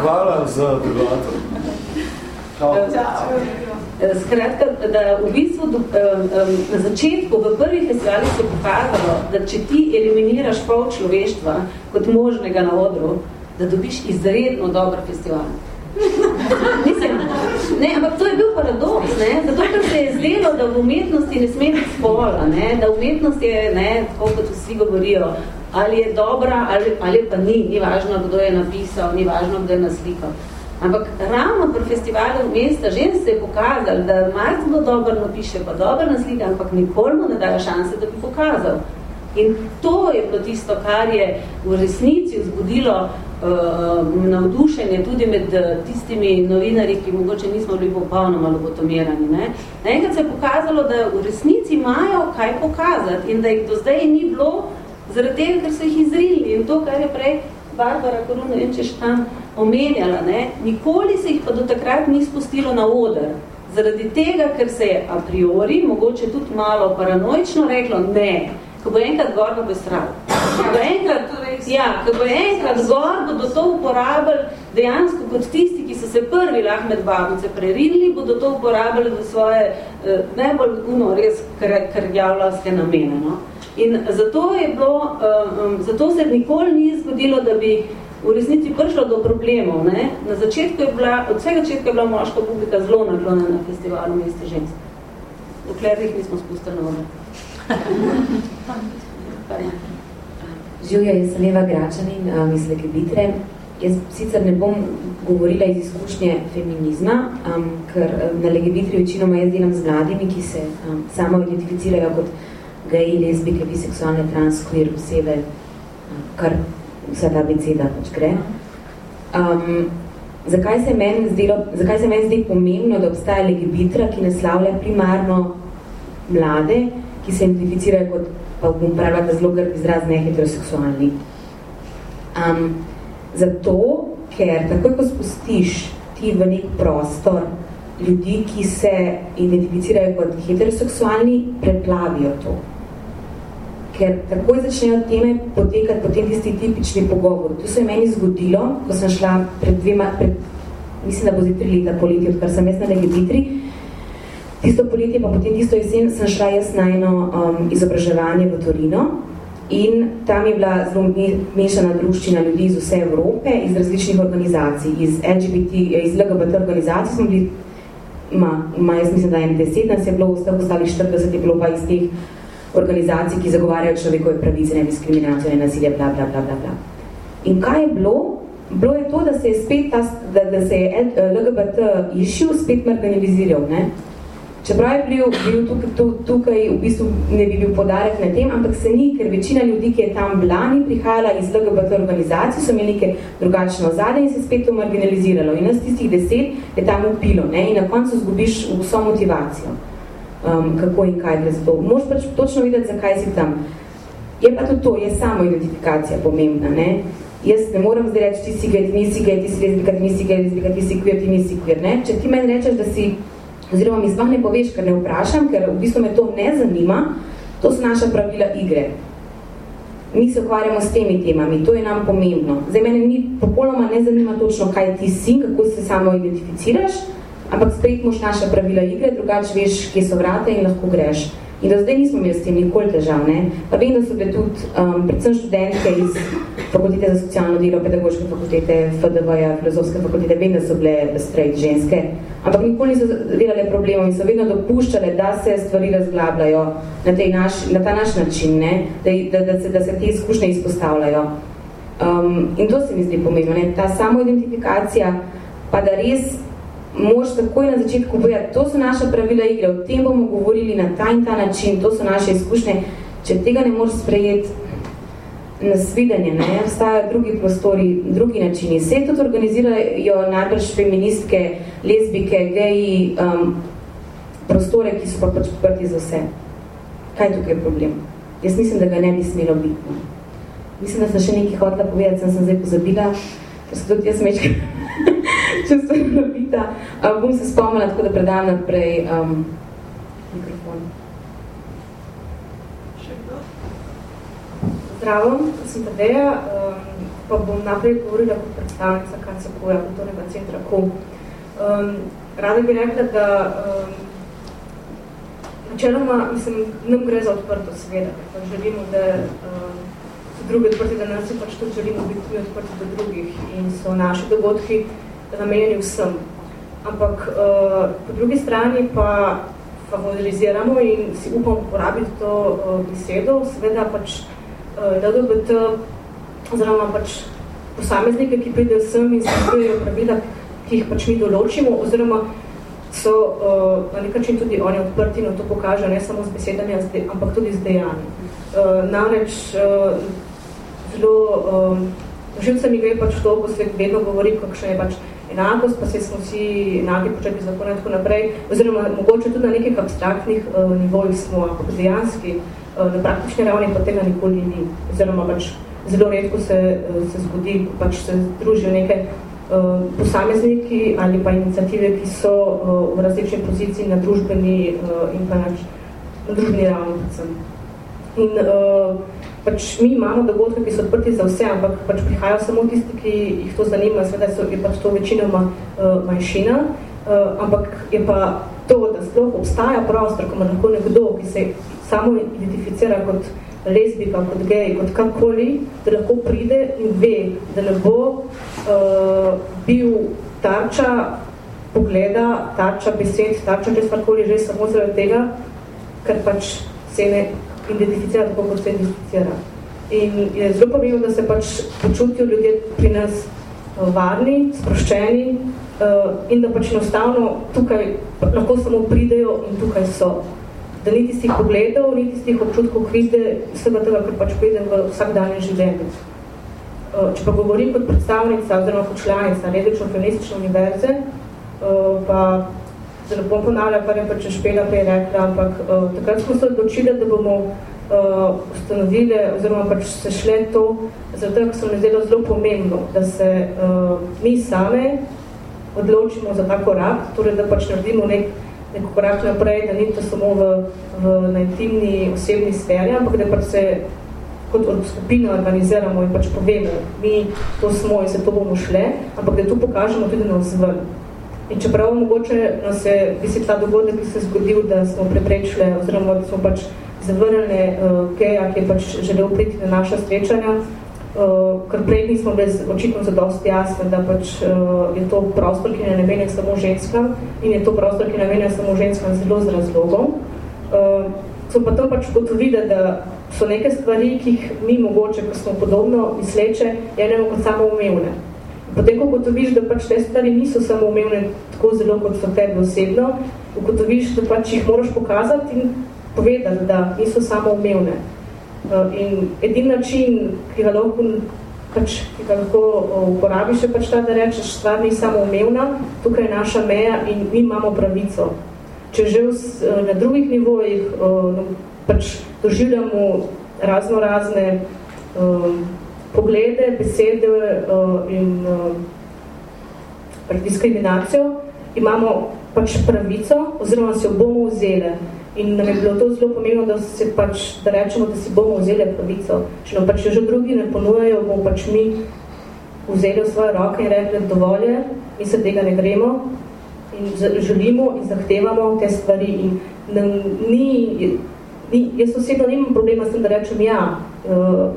[SPEAKER 4] Hvala za debato.
[SPEAKER 5] Skratka, da v bistvu na začetku, v prvih festivalih se pokazalo, da če ti eliminiraš pol človeštva kot možnega na odru, da dobiš izredno dober festival. Mislim, ne, ampak to je bil paradoks, ne, zato ker se je zdelo, da v umetnosti ne sme biti spola, ne, da umetnost je, ne, tako kot vsi govorijo, ali je dobra, ali, ali pa ni, ni važno, kdo je napisal, ni važno, kdo je naslikal. Ampak ravno pri festivalu mesta žen se je pokazal, da Marc bo dobro napiše, pa dobro naslika, ampak nikoli mu ne daje šanse, da bi pokazal. In to je bilo tisto, kar je v resnici vzbudilo uh, navdušenje tudi med uh, tistimi novinarji, ki mogoče nismo bili popolnoma lobotomirani. Ne? Naenkrat se je pokazalo, da v resnici imajo kaj pokazati in da jih do zdaj ni bilo, zaradi tega, ker so jih izrili. In to, kar je prej Barbara Korun, ne vem, če še tam omenjala, ne? nikoli se jih pa do takrat ni spustilo na oder. Zaradi tega, ker se je a priori, mogoče tudi malo paranoično reklo, ne, ko bo enkrat gor, bo sral. Ko bo enkrat, ja, ko bo enkrat gor, bodo to uporabili dejansko kot tisti, ki so se prvi lahko med babice prerinili, bodo to uporabili v svoje eh, najbolj uno, res krvjavljavske namene. No? In zato je bilo, um, zato se nikoli ni zgodilo, da bi v resnici prišlo do problemov. Ne? Na začetku je bila, od vsega začetka je bila moška publika zelo naklonjena na festivalu Mesta žensk. Dokler jih nismo spustili na
[SPEAKER 12] Živja, jaz sem Eva Gračanin, iz Leke Bitre. Jaz sicer ne bom govorila iz izkušnje feminizma, um, ker na Leke Bitri večinoma jaz delam z mladimi, ki se um, samo identificirajo kot geji, lesbike, biseksualne, trans, queer, osebe, um, kar vsa ta beceda pač gre. Um, zakaj se meni zdelo, zakaj se meni zdi pomembno, da obstaja Leke Bitra, ki naslavlja primarno mlade, ki se identificirajo kot, pa bom pravila, zelo grb izraz neheteroseksualni. Um, zato, ker takoj, ko spustiš ti v nek prostor ljudi, ki se identificirajo kot heteroseksualni, preplavijo to. ker takoj začnejo teme potekati potem tisti tipični pogovor. To se je meni zgodilo, ko sem šla pred dvema, pred, mislim, da bo zdaj tri leta poleti, odkar sem jaz na Legibitri. Tisto poletje, pa potem tisto jesen, sem šla jaz na eno um, izobraževanje v Torino in tam je bila zelo mešana druščina ljudi iz vse Evrope, iz različnih organizacij, iz LGBT, iz LGBT organizacij smo bili, ma, ma jaz mislim, da en deset nas je bilo, vseh ostali 40 je bilo pa iz teh organizacij, ki zagovarjajo človekove pravice, ne diskriminacijo, ne nasilje, bla, bla, bla, bla, bla. In kaj je bilo? Bilo je to, da se je spet ta, da, da se je LGBT išil spet marginaliziral, ne? Čeprav je bil, bil tukaj, tukaj v bistvu ne bi bil podarek na tem, ampak se ni, ker večina ljudi, ki je tam bila, ni prihajala iz LGBT organizacij, so imeli neke drugačne ozade in se spet to marginaliziralo. In nas tistih deset je tam upilo ne? in na koncu zgubiš vso motivacijo um, kako in kaj gre za to. Moš pač točno videti, zakaj si tam. Je pa tudi to, je samo identifikacija pomembna. Ne? Jaz ne moram zdaj reči, ti si gej, ti nisi gej, ti si lezbika, ti nisi gej, lezbika, ti si queer, ti nisi queer. Ne? Če ti meni rečeš, da si, oziroma mi sploh ne poveš, ker ne vprašam, ker v bistvu me to ne zanima, to so naša pravila igre. Mi se ukvarjamo s temi temami, to je nam pomembno. Zdaj mene ni popolnoma ne zanima točno, kaj ti si, kako se samo identificiraš, ampak spet moš naša pravila igre, drugače veš, kje so vrate in lahko greš. In do zdaj nismo imeli s tem nikoli težav. Ne? Pa vem, da so bile tudi um, predvsem študentke iz fakultete za socialno delo, pedagoške fakultete, FDV-ja, filozofske fakultete, vem, da so bile straight ženske, ampak nikoli niso delale problemov in so vedno dopuščale, da se stvari razglabljajo na, tej naš, na ta naš način, ne? Da, da, da, se, da se te izkušnje izpostavljajo. Um, in to se mi zdi pomembno, ne? ta samoidentifikacija, pa da res mož takoj na začetku povedati, to so naše pravila igre, o tem bomo govorili na ta in ta način, to so naše izkušnje. Če tega ne moreš sprejeti na svidenje, ne, vstajajo drugi prostori, drugi načini. Vse tudi organizirajo najbrž feministke, lesbike, geji, um, prostore, ki so pa pač poprti za vse. Kaj tukaj je problem? Jaz mislim, da ga ne bi smelo biti. Mislim, da sem še nekaj hotela povedati, sem, sem zdaj pozabila, ker se tudi jaz mečkam če se probita. Uh, bom se spomnila, tako da predam naprej um, mikrofon.
[SPEAKER 8] Zdravo, sem Tadeja, um, pa bom naprej govorila kot predstavnica KCK-ja, kulturnega centra KOM. Um, rada bi rekla, da um, načeloma, mislim, nam gre za odprto seveda, pa želimo, da um, so drugi odprti, da nas pač tudi želimo biti odprti do drugih in so naši dogodki namenjeni vsem. Ampak uh, po drugi strani pa favoriziramo in si upam uporabiti to uh, besedo, seveda pač uh, LGBT oziroma pač posameznike, ki pridejo sem in spoštujejo pravila, ki jih pač mi določimo, oziroma so uh, na nek način tudi oni odprti in to pokažejo ne samo z besedami, ampak tudi z dejanji. Uh, namreč uh, zelo uh, živce mi gre pač to, ko se vedno govori, kakšen je pač enakost, pa se smo vsi enaki početi zakona in tako naprej, oziroma mogoče tudi na nekih abstraktnih uh, nivojih smo, ampak dejanski uh, na praktični ravni pa tega nikoli ni, oziroma pač zelo redko se, uh, se zgodi, pač se združijo neke uh, posamezniki ali pa iniciative, ki so uh, v različni poziciji na družbeni uh, in pa nač, na družbeni ravni predvsem. In uh, pač mi imamo dogodke, ki so odprti za vse, ampak pač prihajajo samo tisti, ki jih to zanima, seveda so, je pač to večinoma uh, manjšina, uh, ampak je pa to, da sploh obstaja prostor, ko ima lahko nekdo, ki se samo identificira kot lesbika, kot gej, kot kakoli, da lahko pride in ve, da ne bo uh, bil tarča pogleda, tarča besed, tarča čez karkoli že samo zaradi tega, ker pač se ne identificira tako, kot se identificira. In je zelo pomembno, da se pač počutijo ljudje pri nas eh, varni, sproščeni uh, in da pač enostavno tukaj lahko samo pridejo in tukaj so. Da ni tistih pogledov, ni tistih občutkov krize, vsega tega, kar pač pride v vsakdanje življenje. Uh, če pa govorim kot predstavnica oziroma kot članica Ledično-feministične univerze, uh, pa se ne bom ponavljala, kar je pač Špela prej rekla, ampak uh, takrat smo se odločili, da bomo uh, ustanovili oziroma pač se šle to, zato ker se mi zdelo zelo pomembno, da se uh, mi same odločimo za ta korak, torej da pač naredimo nek nek korak naprej, da ni to samo v, v najtimni osebni sferi, ampak da pač se kot skupina organiziramo in pač povemo, mi to smo in se to bomo šle, ampak da to pokažemo tudi na vzven. In čeprav mogoče nas je, bi si ta dogodek, ki se zgodil, da smo preprečili, oziroma da smo pač zavrnili uh, geja, ki je pač želel priti na naša srečanja, uh, ker prej nismo bili očitno zadosti jasni, da pač uh, je to prostor, ki ne namenja samo ženskam in je to prostor, ki namenja samo ženskam zelo z razlogom. Uh, so pa to pač potvide, da so neke stvari, ki jih mi mogoče, ko smo podobno misleče, jenemo kot samo umevne. Potem, ko ugotoviš, da pač te stvari niso samo umevne tako zelo, kot so tebi osebno, ugotoviš, da pač jih moraš pokazati in povedati, da niso samo umevne. Uh, in edin način, ki ga lahko, pač, ki ga lahko uh, uporabiš, je pač ta, da rečeš, stvar ni samo umevna, tukaj je naša meja in mi imamo pravico. Če že v, uh, na drugih nivojih pač doživljamo razno razne poglede, besede uh, in uh, diskriminacijo, imamo pač pravico, oziroma se jo bomo vzeli. In nam je bilo to zelo pomembno, da, se pač, da rečemo, da si bomo vzeli pravico. Če nam pač že drugi ne ponujajo, bomo pač mi vzeli v svoje roke in rekli, dovolje, mi se tega ne gremo in želimo in zahtevamo te stvari. In nam, ni, ni, jaz osebno nimam problema s tem, da rečem ja, uh,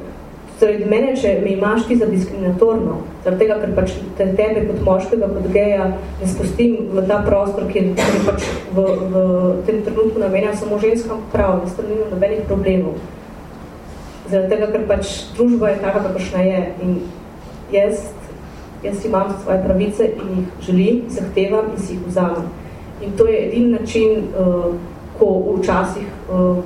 [SPEAKER 8] Zaradi mene, če me imaš ti za diskriminatorno, zaradi tega, ker pač te tebe kot moškega, kot geja, ne spustim v ta prostor, ki je pač v, v tem trenutku namenjam samo ženskam prav, ne stranim nobenih problemov. Zaradi tega, ker pač družba je taka, kakošna je in jaz, jaz imam svoje pravice in jih želim, zahtevam in si jih vzamem. In to je edin način, uh, ko včasih uh,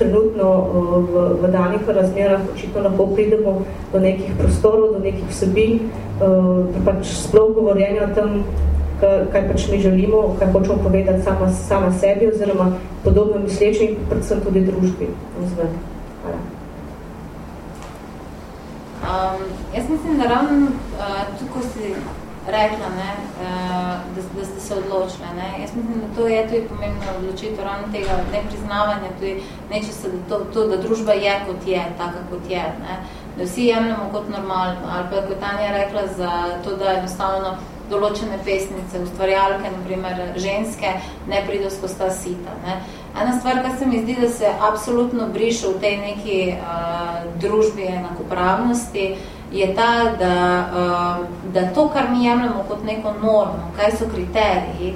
[SPEAKER 8] trenutno eh, v, v danih razmerah očitno lahko pridemo do nekih prostorov, do nekih vsebin, eh, pač sploh govorjenja o tem, kaj pač mi želimo, kaj hočemo povedati sama, sama sebi oziroma podobno misleči in predvsem tudi družbi. Hvala.
[SPEAKER 1] Um, jaz mislim, da ravno uh, tukaj si rekla, ne, uh, da, da ste se odločili. Ne. Jaz mislim, da to je tudi pomembno odločitev ravno tega nepriznavanja, tudi nečesa, da, to, to, da družba je kot je, taka kot je. Ne. Da vsi jemljamo kot normalno. Ali pa kot Tanja rekla za to, da enostavno določene pesnice, ustvarjalke, naprimer ženske, ne prido skozi ta sita. Ne. Ena stvar, kar se mi zdi, da se absolutno briše v tej neki uh, družbi enakopravnosti, je ta, da, uh, da to, kar mi jemljamo kot neko normo, kaj so kriteriji,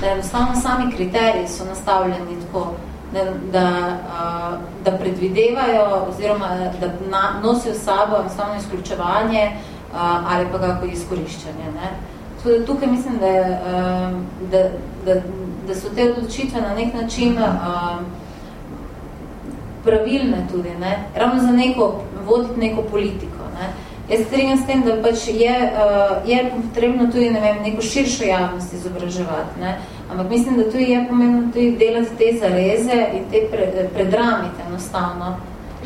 [SPEAKER 1] da enostavno sami kriteriji so nastavljeni tako, da, da, uh, da predvidevajo oziroma da na, nosijo sabo enostavno izključevanje uh, ali pa kako izkoriščanje. Ne? Tako da tukaj mislim, da, uh, da, da, da so te odločitve na nek način uh, pravilne tudi, ne? ravno za neko, voditi neko politiko. Ne? Jaz strinjam s tem, da pač je, uh, je potrebno tudi ne vem, neko širšo javnost izobraževati, ne? ampak mislim, da tudi je pomembno tudi delati te zareze in te pre, predramite enostavno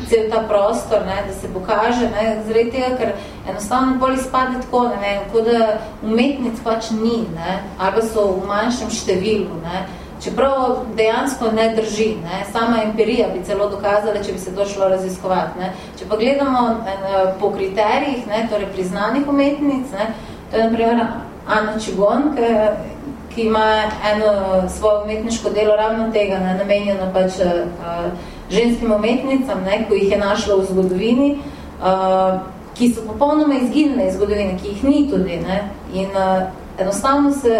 [SPEAKER 1] cel ta prostor, ne, da se pokaže, ne, zaradi tega, ker enostavno bolj izpade tako, ne vem, kot da umetnic pač ni, ne, ali so v manjšem številu, ne, Čeprav dejansko ne drži, ne? sama empirija bi celo dokazala, če bi se to šlo raziskovati. Ne? Če pa gledamo ne, po kriterijih, ne, torej priznanih umetnic, ne, to je naprimer Ana Čigon, ki, ki ima eno svojo umetniško delo ravno tega, ne, namenjeno pač uh, ženskim umetnicam, ne, ko jih je našla v zgodovini, uh, ki so popolnoma izginile iz zgodovine, ki jih ni tudi. Ne? In uh, enostavno se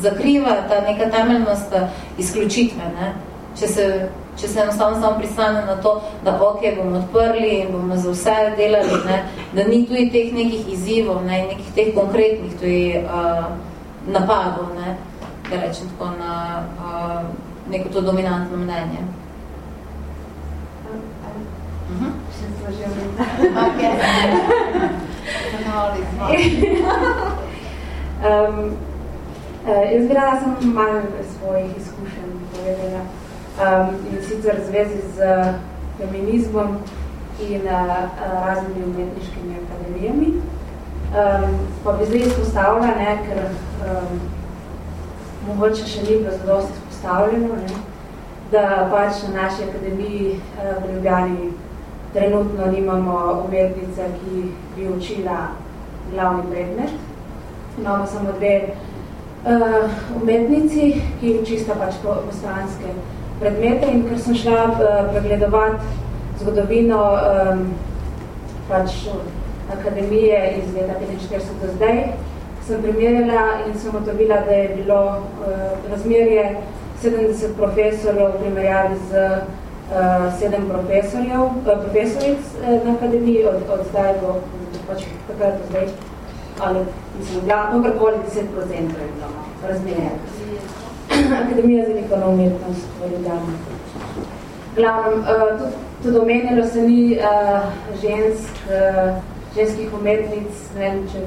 [SPEAKER 1] zakriva ta neka temeljnost eh, izključitve. Ne? Če, se, če se enostavno samo pristane na to, da ok, bomo odprli in bomo za vse delali, ne? da ni tudi teh nekih izzivov, ne? nekih teh konkretnih tudi, uh, napadov, ne? da rečem tako, na uh, neko to dominantno mnenje. Uh -huh.
[SPEAKER 13] um, Uh, jaz bi rada sem malo svojih izkušenj povedala. Um, in sicer v zvezi z feminizmom in uh, raznimi umetniškimi akademijami. Um, pa bi zdaj izpostavila, ne, ker um,
[SPEAKER 8] mogoče še ni bilo zadosti spostavljeno, ne? da pač na naši akademiji uh, v Ljubljani trenutno nimamo umetnice, ki bi učila glavni predmet. Imamo samo dve uh, umetnici, ki učista pač postranske predmete. In ker sem šla uh, pregledovati zgodovino um, pač akademije iz leta 45 do zdaj, sem primerjala in sem otobila, da je bilo uh, razmerje 70 profesorjev v primerjavi z uh, 7 profesorjev, uh, profesoric uh, na akademiji od, od zdaj do, pač takrat do zdaj, ali mislim, ja, kakorkoli 10% je bilo no, razmerje. Akademija za likovno umetnost v Ljubljani. Glavnem, uh, tudi, tudi omenjalo se ni uh, žensk, uh, ženskih umetnic, ne vem, če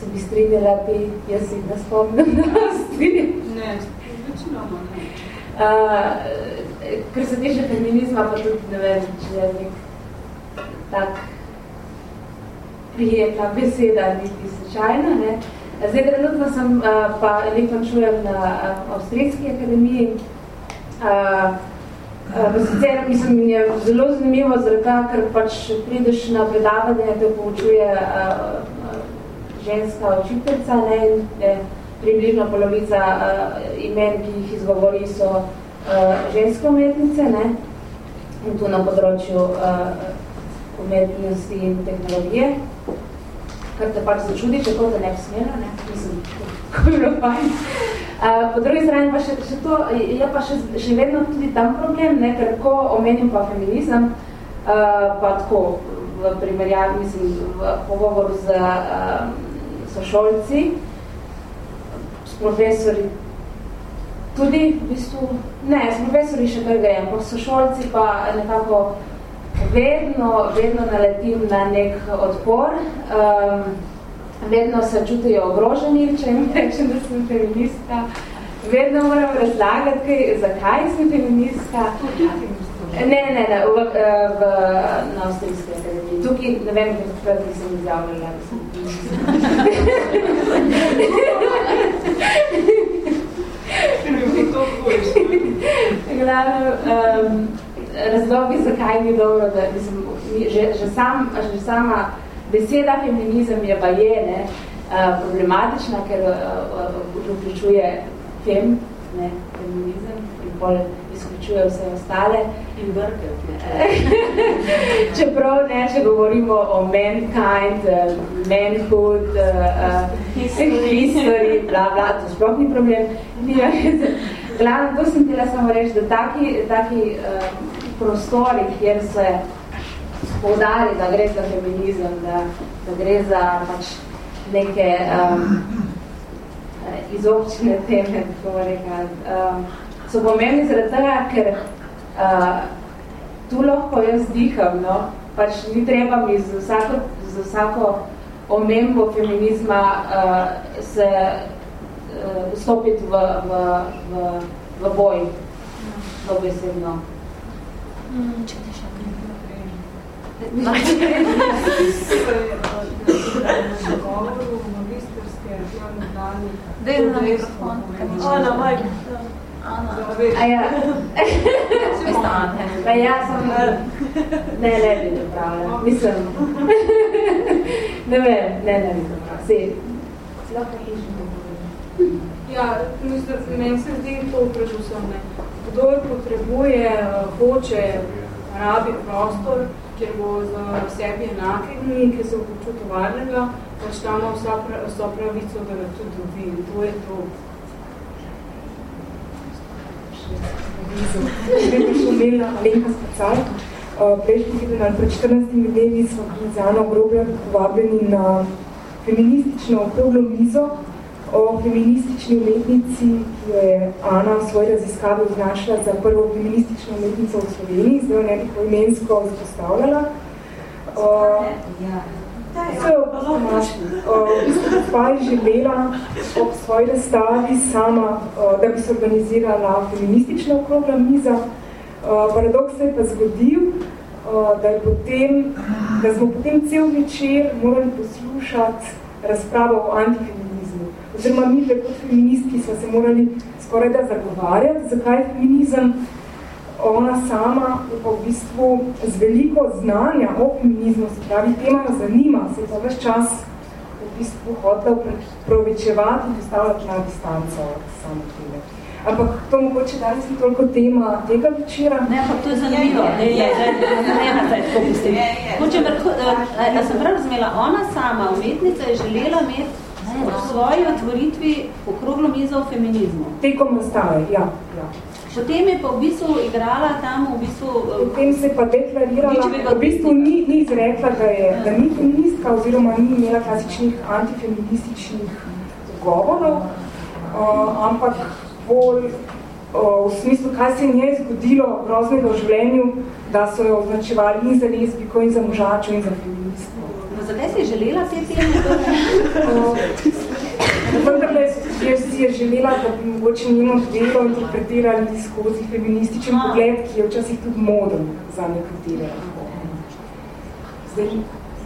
[SPEAKER 8] se bi strinjala ti, jaz si ne spomnim na strinjam.
[SPEAKER 2] Ne, večinoma ne.
[SPEAKER 8] Uh, ker se tiče feminizma, pa tudi ne vem, če je nek tak prijetna beseda, niti slučajna. Ne. Zdaj, trenutno sem uh, pa lepo čujem na Avstrijski akademiji. Uh, Uh, sicer mislim, je zelo zanimivo, zaradi ker pač prideš na predavanje, te poučuje uh, ženska učiteljica, ne, in je približno polovica uh, imen, ki jih izgovori, so uh, ženske umetnice, ne, in tu na področju uh, umetnosti in tehnologije, kar te pač začudi, to te ne bi smela, ne, mislim, ko bi bilo fajn. Uh, po drugi strani pa še, še to, je pa še, še vedno tudi tam problem, ne, ker ko omenim pa feminizem, uh, pa tako v primerjavi, mislim, v pogovoru z uh, sošolci, s profesori, tudi v bistvu, ne, s profesori še kar grejem, pa sošolci pa nekako vedno, vedno naletim na nek odpor, um, vedno se čutijo ogroženi, če jim rečem, da sem feministka. Vedno moram razlagati, kaj, zakaj sem feministka. Ne, ne, ne, v, v, na Avstrijski akademiji. Tukaj, ne vem, kaj sem izjavljala. Glavno, um, razlogi, zakaj ni dobro, da mislim, že, že, sam, že sama beseda feminizem je pa je ne, problematična, ker vključuje fem, ne, feminizem, in pol izključuje vse ostale.
[SPEAKER 14] In vrke.
[SPEAKER 8] Čeprav ne, če govorimo o mankind, manhood, history, history, bla, bla, to sploh ni problem. Glavno, to sem htela samo reči, da taki, taki uh, prostori, kjer se poudari, da gre za feminizem, da, da gre za pač neke um, izobčene teme, rekel. Um, so pomembni zaradi tega, ker uh, tu lahko jaz diham, no? pač ni treba mi z vsako, z vsako omembo feminizma uh, se uh, vstopiti v, v, v, v boj, dobesedno.
[SPEAKER 1] Mm, če te še
[SPEAKER 2] Dej na mikrofon. Ana, Mike.
[SPEAKER 8] Ana. A ja. Pa ja sem... Ne, ne bi napravila. Mislim... Ne vem, ne, ne bi napravila. Sej. Lahko hišno
[SPEAKER 15] Ja, mislim, meni se zdi to predvsem, ne. Kdor potrebuje, hoče, rabi prostor, kjer bo za sebi enake dni, ki se počuti varnega, pač tam ima vsa, vsa pravico, da ga tudi dobi. In to je to. Zdaj pa še imela Alenka Spacar. Prejšnji teden ali pred 14 dnevi smo bili z Ano Grobler povabljeni na feministično okroglo mizo o feministični umetnici, ki jo je Ana v svoji raziskavi označila za prvo feministično umetnico v Sloveniji, zdaj jo ne bi poimensko izpostavljala. Vse pa je želela ob svoji razstavi sama, da bi se organizirala feministična okrogla miza. Paradoks se je pa zgodil, da, je potem, da smo potem cel večer morali poslušati razpravo o antifeminizmu oziroma mi kot feministki smo se morali skoraj da zagovarjati, zakaj je feminizem. Ona sama pa v bistvu z veliko znanja o feminizmu, se pravi, tema zanima, se je pa več čas v bistvu hotel provečevati in postavljati na distanco samo tebe. Ampak to mogoče danes ni toliko tema tega večera.
[SPEAKER 16] Ne, ampak to je zanimivo. Ne, je, je, ne, ne, ne, tako pustim. Hočem, da sem prav razumela, ona sama, umetnica, je želela imeti v svoji otvoritvi okroglo mizo o feminizmu.
[SPEAKER 15] Tekom razstave, ja. ja.
[SPEAKER 16] Potem je pa v bistvu igrala tam v bistvu...
[SPEAKER 15] Potem se pa deklarirala, v bistvu ni, ni izrekla, da, je, da ni feministka oziroma ni imela klasičnih antifeminističnih govorov, uh, ampak bolj uh, v smislu, kaj se je zgodilo groznega v življenju, da so jo označevali in za lesbiko, in za možačo, in za feministko.
[SPEAKER 16] No, zakaj si želela te teme?
[SPEAKER 15] Vendar je si je želela, da bi mogoče njeno delo interpretirali skozi feminističen A. pogled, ki je včasih tudi moden za nekatere. Zdaj,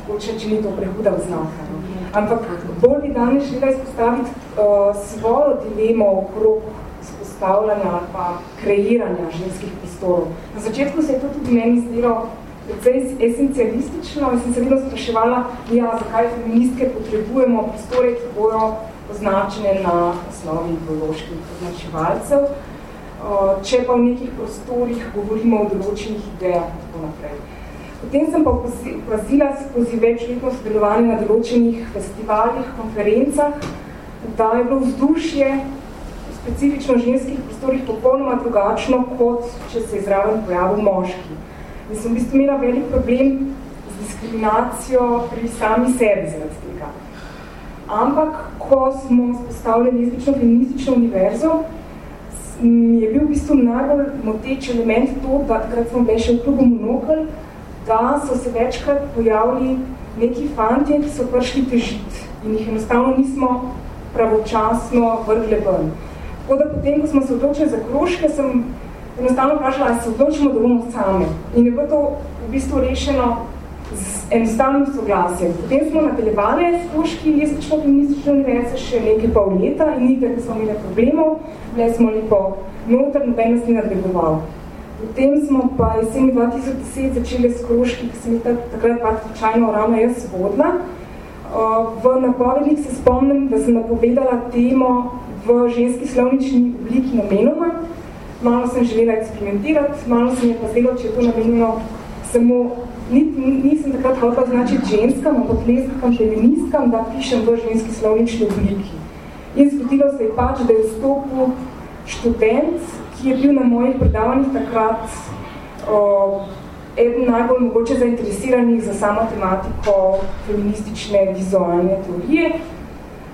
[SPEAKER 15] mogoče, če ni to prehuda vznaka. No. Ampak bolj bi danes želela izpostaviti uh, svojo dilemo okrog vzpostavljanja ali pa kreiranja ženskih prostorov. Na začetku se je to tudi meni zdelo precej esencialistično in sem se vedno spraševala, ja, zakaj feministke potrebujemo prostore, ki bojo označene na osnovi ideoloških označevalcev, če pa v nekih prostorih govorimo o določenih idejah in tako naprej. Potem sem pa opazila skozi večletno sodelovanje na določenih festivalih, konferencah, da je bilo vzdušje specifično v ženskih prostorih popolnoma drugačno, kot če se je zraven pojavil moški. In sem v bistvu imela velik problem z diskriminacijo pri sami sebi tega. Ampak, ko smo spostavili lezbično feministično univerzo, je bil v bistvu najbolj moteč element to, da takrat smo bili še v klubu Monokl, da so se večkrat pojavili neki fantje, ki so prišli težiti in jih enostavno nismo pravočasno vrgle ven. Tako da potem, ko smo se odločili za krožke, sem enostavno vprašala, ali se odločimo, da bomo same. In je bilo to v bistvu rešeno z enostavnim soglasjem. Potem smo nadaljevali s krožki lesično feministične univerze še nekaj pol leta in nikaj, da smo imeli problemov, bile smo lepo noter, noben nas ni nadlegoval. Potem smo pa jeseni 2010 začeli s krožki, ki sem jih takrat praktično ravno jaz vodila. V napovednik se spomnim, da sem napovedala temo v ženski slovnični obliki namenoma. Malo sem želela eksperimentirati, malo sem je pa zdelo, če je to namenjeno samo, nisem takrat hotela značiti ženskam, ampak lesbikam, feministkam, da pišem v ženski slovnični obliki. In zgodilo se je pač, da je vstopil študent, ki je bil na mojih predavanjih takrat o, eden najbolj mogoče zainteresiranih za samo tematiko feministične vizualne teorije,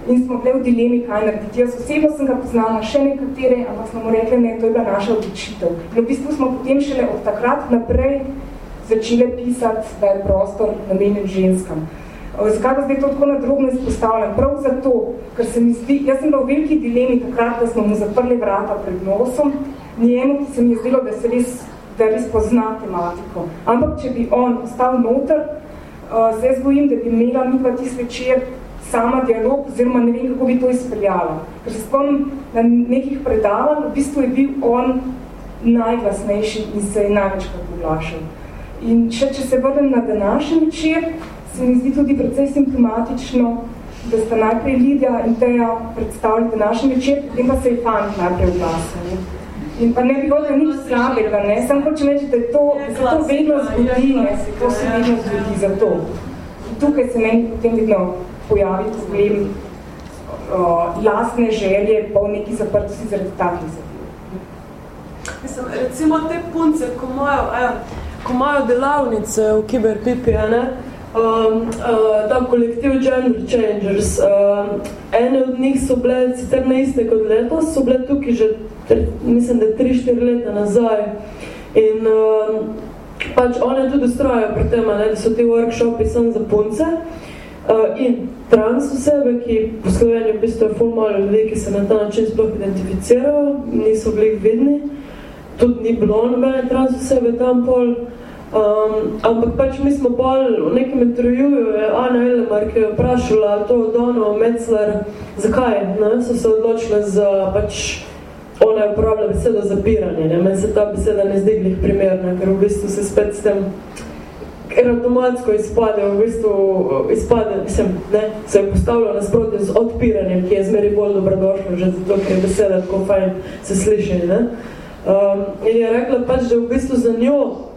[SPEAKER 15] in smo bili v dilemi, kaj narediti. Jaz osebno sem ga poznala še nekatere, ampak smo mu rekli, ne, to je bila naša odločitev. In v bistvu smo potem šele od takrat naprej začeli pisati, da je prostor namenjen ženskam. Zakaj pa zdaj to tako nadrobno izpostavljam? Prav zato, ker se mi zdi, jaz sem bila v veliki dilemi takrat, da smo mu zaprli vrata pred nosom, njemu, ki se mi je zdelo, da se res, da res pozna tematiko. Ampak, če bi on ostal noter, se jaz bojim, da bi imela mi pa tisti večer sama dialog, oziroma ne vem, kako bi to izpeljala. Ker se spomnim na nekih predavanj, v bistvu je bil on najglasnejši in se je največkrat poglašal. In če, če se vrnem na današnji večer, se mi zdi tudi precej simptomatično, da sta najprej Lidija in Teja predstavili današnji večer, potem pa se je fant najprej oglasil. In pa ne bi bilo nič slabega, ne? Sam hočem reči, da je to, da se to vedno zgodi, ne? Se to se vedno zgodi za to. Tukaj se meni potem vedno pojavi problem uh, lastne želje po neki zaprtosti zaradi takih zadev.
[SPEAKER 2] Mislim, recimo te punce, ko imajo, eh, ko imajo delavnice v Kiberpipi, ne, um, uh, ta kolektiv Gender Changers, uh, ene od njih so bile sicer na iste kot letos, so bile tukaj že, ter, mislim, da 3-4 leta nazaj. In uh, pač one tudi ustrajajo pri tem, ne, da so ti workshopi sem za punce. Uh, in trans osebe, ki po Sloveniji v bistvu je ful malo ljudi, ki se na ta način sploh identificirajo, niso bili vidni, tudi ni bilo nobene trans osebe tam pol. Um, ampak pač mi smo bolj v nekem intervjuju, je Ana Elemar, ki je vprašala to Dono Metzler, zakaj ne, so se odločile za pač ona je uporabila besedo zapiranje, ne, meni se ta beseda ne zdi glih primerna, ker v bistvu se spet s tem ker avtomatsko izpade, v bistvu izpade, mislim, ne, se je postavljalo nasprotje z odpiranjem, ki je zmeri bolj dobrodošlo, že zato, ker je beseda tako fajn se sliši, ne. Um, in je rekla pač, da v bistvu za njo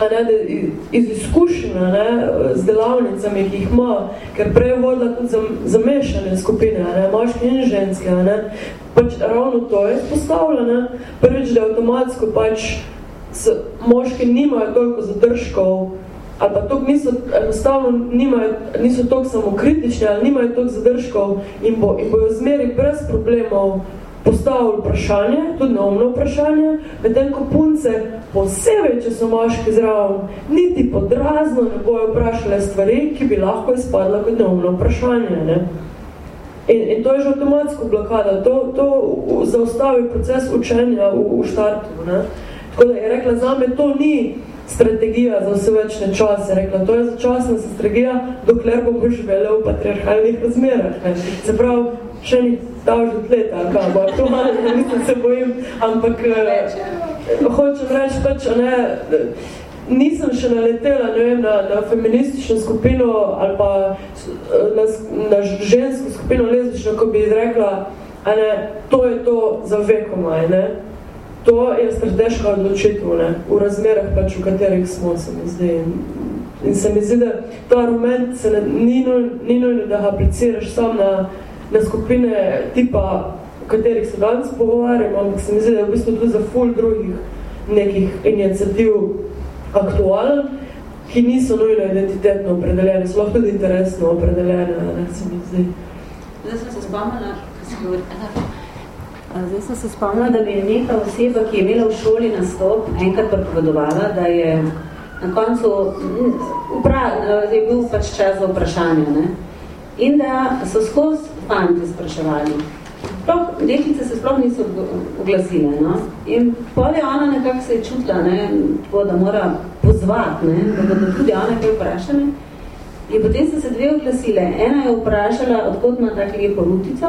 [SPEAKER 2] a ne, da iz izkušnja ne, z delavnicami, ki jih ima, ker prej je vodila tudi zamešane skupine, ne, moški in ženske, ne, pač ravno to je izpostavljeno, prvič, da avtomatsko pač moški nimajo toliko zadržkov, ali pa toliko niso, enostavno nimajo, niso toliko samokritični, ali nimajo toliko zadržkov in, bo, in bojo zmeri brez problemov postavili vprašanje, tudi neumno vprašanje, medtem ko punce, posebej, če so moški zraven, niti podrazno ne bojo vprašale stvari, ki bi lahko izpadla kot neumno vprašanje. Ne? In, in to je že avtomatsko blokada, to, to zaustavi proces učenja v, v štartu. Ne? Tako da je rekla, zame to ni strategija za vse večne čase. Rekla, to je začasna strategija, dokler bomo živeli v patriarhalnih razmerah. Ne? Se pravi, še ni davžet leta, ali kaj, bo aktualno, mislim, se bojim, ampak uh, hočem reči pač, ne, nisem še naletela, ne vem, na, na feministično skupino ali pa na, na žensko skupino lezbično, ko bi izrekla, a ne, to je to za vekomaj, ne. To je strateška odločitev, ne, v razmerah pač, v katerih smo, se mi zdi. In se mi zdi, da ta argument se ne, ni nujno, da ga apliciraš sam na na skupine tipa, o katerih se danes pogovarjamo, ampak se mi zdi, da je v bistvu tudi za ful drugih nekih iniciativ aktualen, ki niso nujno identitetno opredeljene, so lahko tudi interesno opredeljene, ne, se mi zdi.
[SPEAKER 5] Zdaj sem se spomnila, Zdaj sem se spomnila, da bi neka oseba, ki je imela v šoli nastop, enkrat pripovedovala, da je na koncu, upra, je bil pač čas za vprašanje, ne? In da so skozi fanti spraševali. Sploh, deklice se sploh niso oglasile. No? In pol je ona nekako se je čutila, ne? Tako, da mora pozvati, ne? da bodo tudi ona kaj vprašali. In potem so se dve oglasile. Ena je vprašala, odkot ima tak lepo rutico,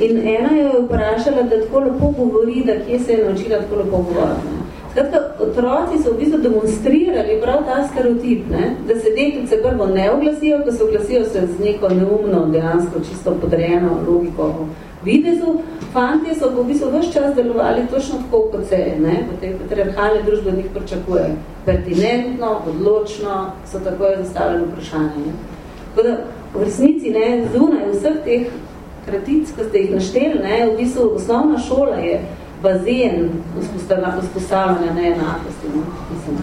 [SPEAKER 5] in ena je vprašala, da tako lepo govori, da kje se je naučila tako lepo govoriti. Skratka, otroci so v bistvu demonstrirali prav ta stereotip, ne? da se deklice prvo ne oglasijo, ko se oglasijo se z neko neumno, dejansko čisto podrejeno logiko videzu. Fantje so v bistvu vse čas delovali točno tako, kot se ne? v tej patriarhalni družbi od njih pričakuje. Pertinentno, odločno so tako je zastavljeno vprašanje. Ne? Tako da v resnici ne, zunaj vseh teh kratic, ko ste jih našteli, ne, v bistvu osnovna šola je bazen vzpostavljanja neenakosti. No? Mislim.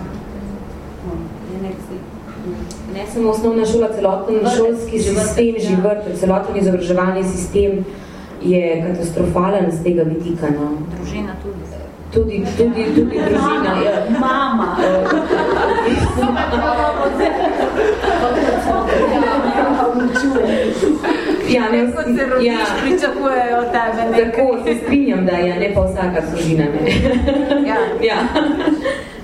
[SPEAKER 12] Ne samo osnovna šola, celoten šolski sistem, že vrt, celoten izobraževalni sistem je katastrofalen z tega vidika. No.
[SPEAKER 1] Družina tudi.
[SPEAKER 12] Tudi, tudi, tudi družina. Ja.
[SPEAKER 1] Mama.
[SPEAKER 12] Ja, ne,
[SPEAKER 1] kot se rodiš, ja. pričakujejo tebe. Nekaj.
[SPEAKER 12] Tako, se strinjam, da je, ne pa vsaka družina. Ne.
[SPEAKER 1] Ja.
[SPEAKER 12] ja.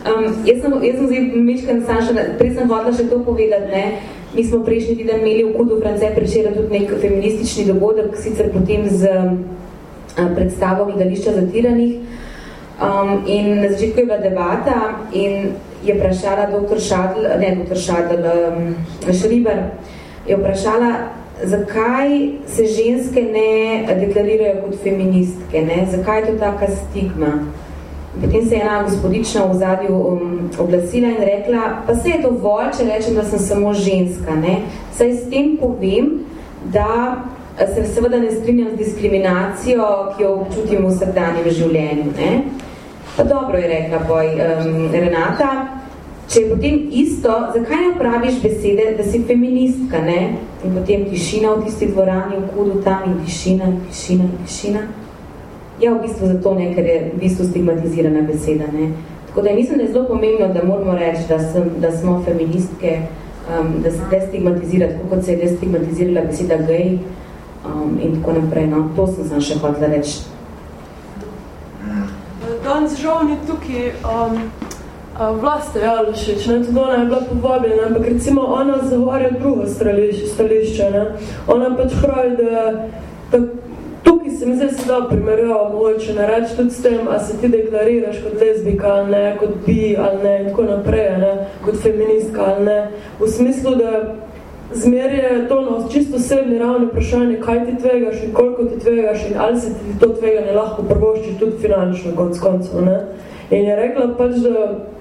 [SPEAKER 12] Um, jaz sem, jaz sem zdaj mečkan Sanša, prej sem hodila še to povedati, ne. Mi smo prejšnji teden imeli v Kudu France prečera tudi nek feministični dogodek, sicer potem z uh, predstavo gledališča zatiranih. Um, in na začetku je bila debata in je vprašala dr. Šadl, ne dr. Šadl, um, Šriber, je vprašala, zakaj se ženske ne deklarirajo kot feministke, ne? zakaj je to taka stigma. Potem se je ena gospodična v zadju um, oglasila in rekla, pa se je to volj, če rečem, da sem samo ženska. Ne? Saj s tem povem, da se seveda ne strinjam z diskriminacijo, ki jo občutim v vsakdanjem življenju. Ne? Pa dobro je rekla boj um, Renata, če je potem isto, zakaj ne praviš besede, da si feministka, ne? In potem tišina v tisti dvorani, v kudu tam in tišina, tišina, tišina. Ja, v bistvu zato ne, ker je v bistvu stigmatizirana beseda, ne? Tako da mislim, da je zelo pomembno, da moramo reči, da, sem, da smo feministke, um, da se destigmatizira, tako kot se je destigmatizirala beseda gej um, in tako naprej. No? To sem sem še hotela reči.
[SPEAKER 2] Danes žal ni tukaj um, Vlasta Jalošič, ne, tudi ona je bila povabljena, ampak recimo ona zavarja drugo stališče, ne. Ona pač pravi, da, da tukaj se mi zdaj se da primerjava mogoče ne reči tudi s tem, a se ti deklariraš kot lezbika ali ne, kot bi ali ne, in tako naprej, ne, kot feministka ali ne, v smislu, da zmer je to na čisto osebni ravni vprašanje, kaj ti tvegaš in koliko ti tvegaš in ali se ti to tveganje lahko prvošči tudi finančno, kot s koncov, ne. In je rekla pač, da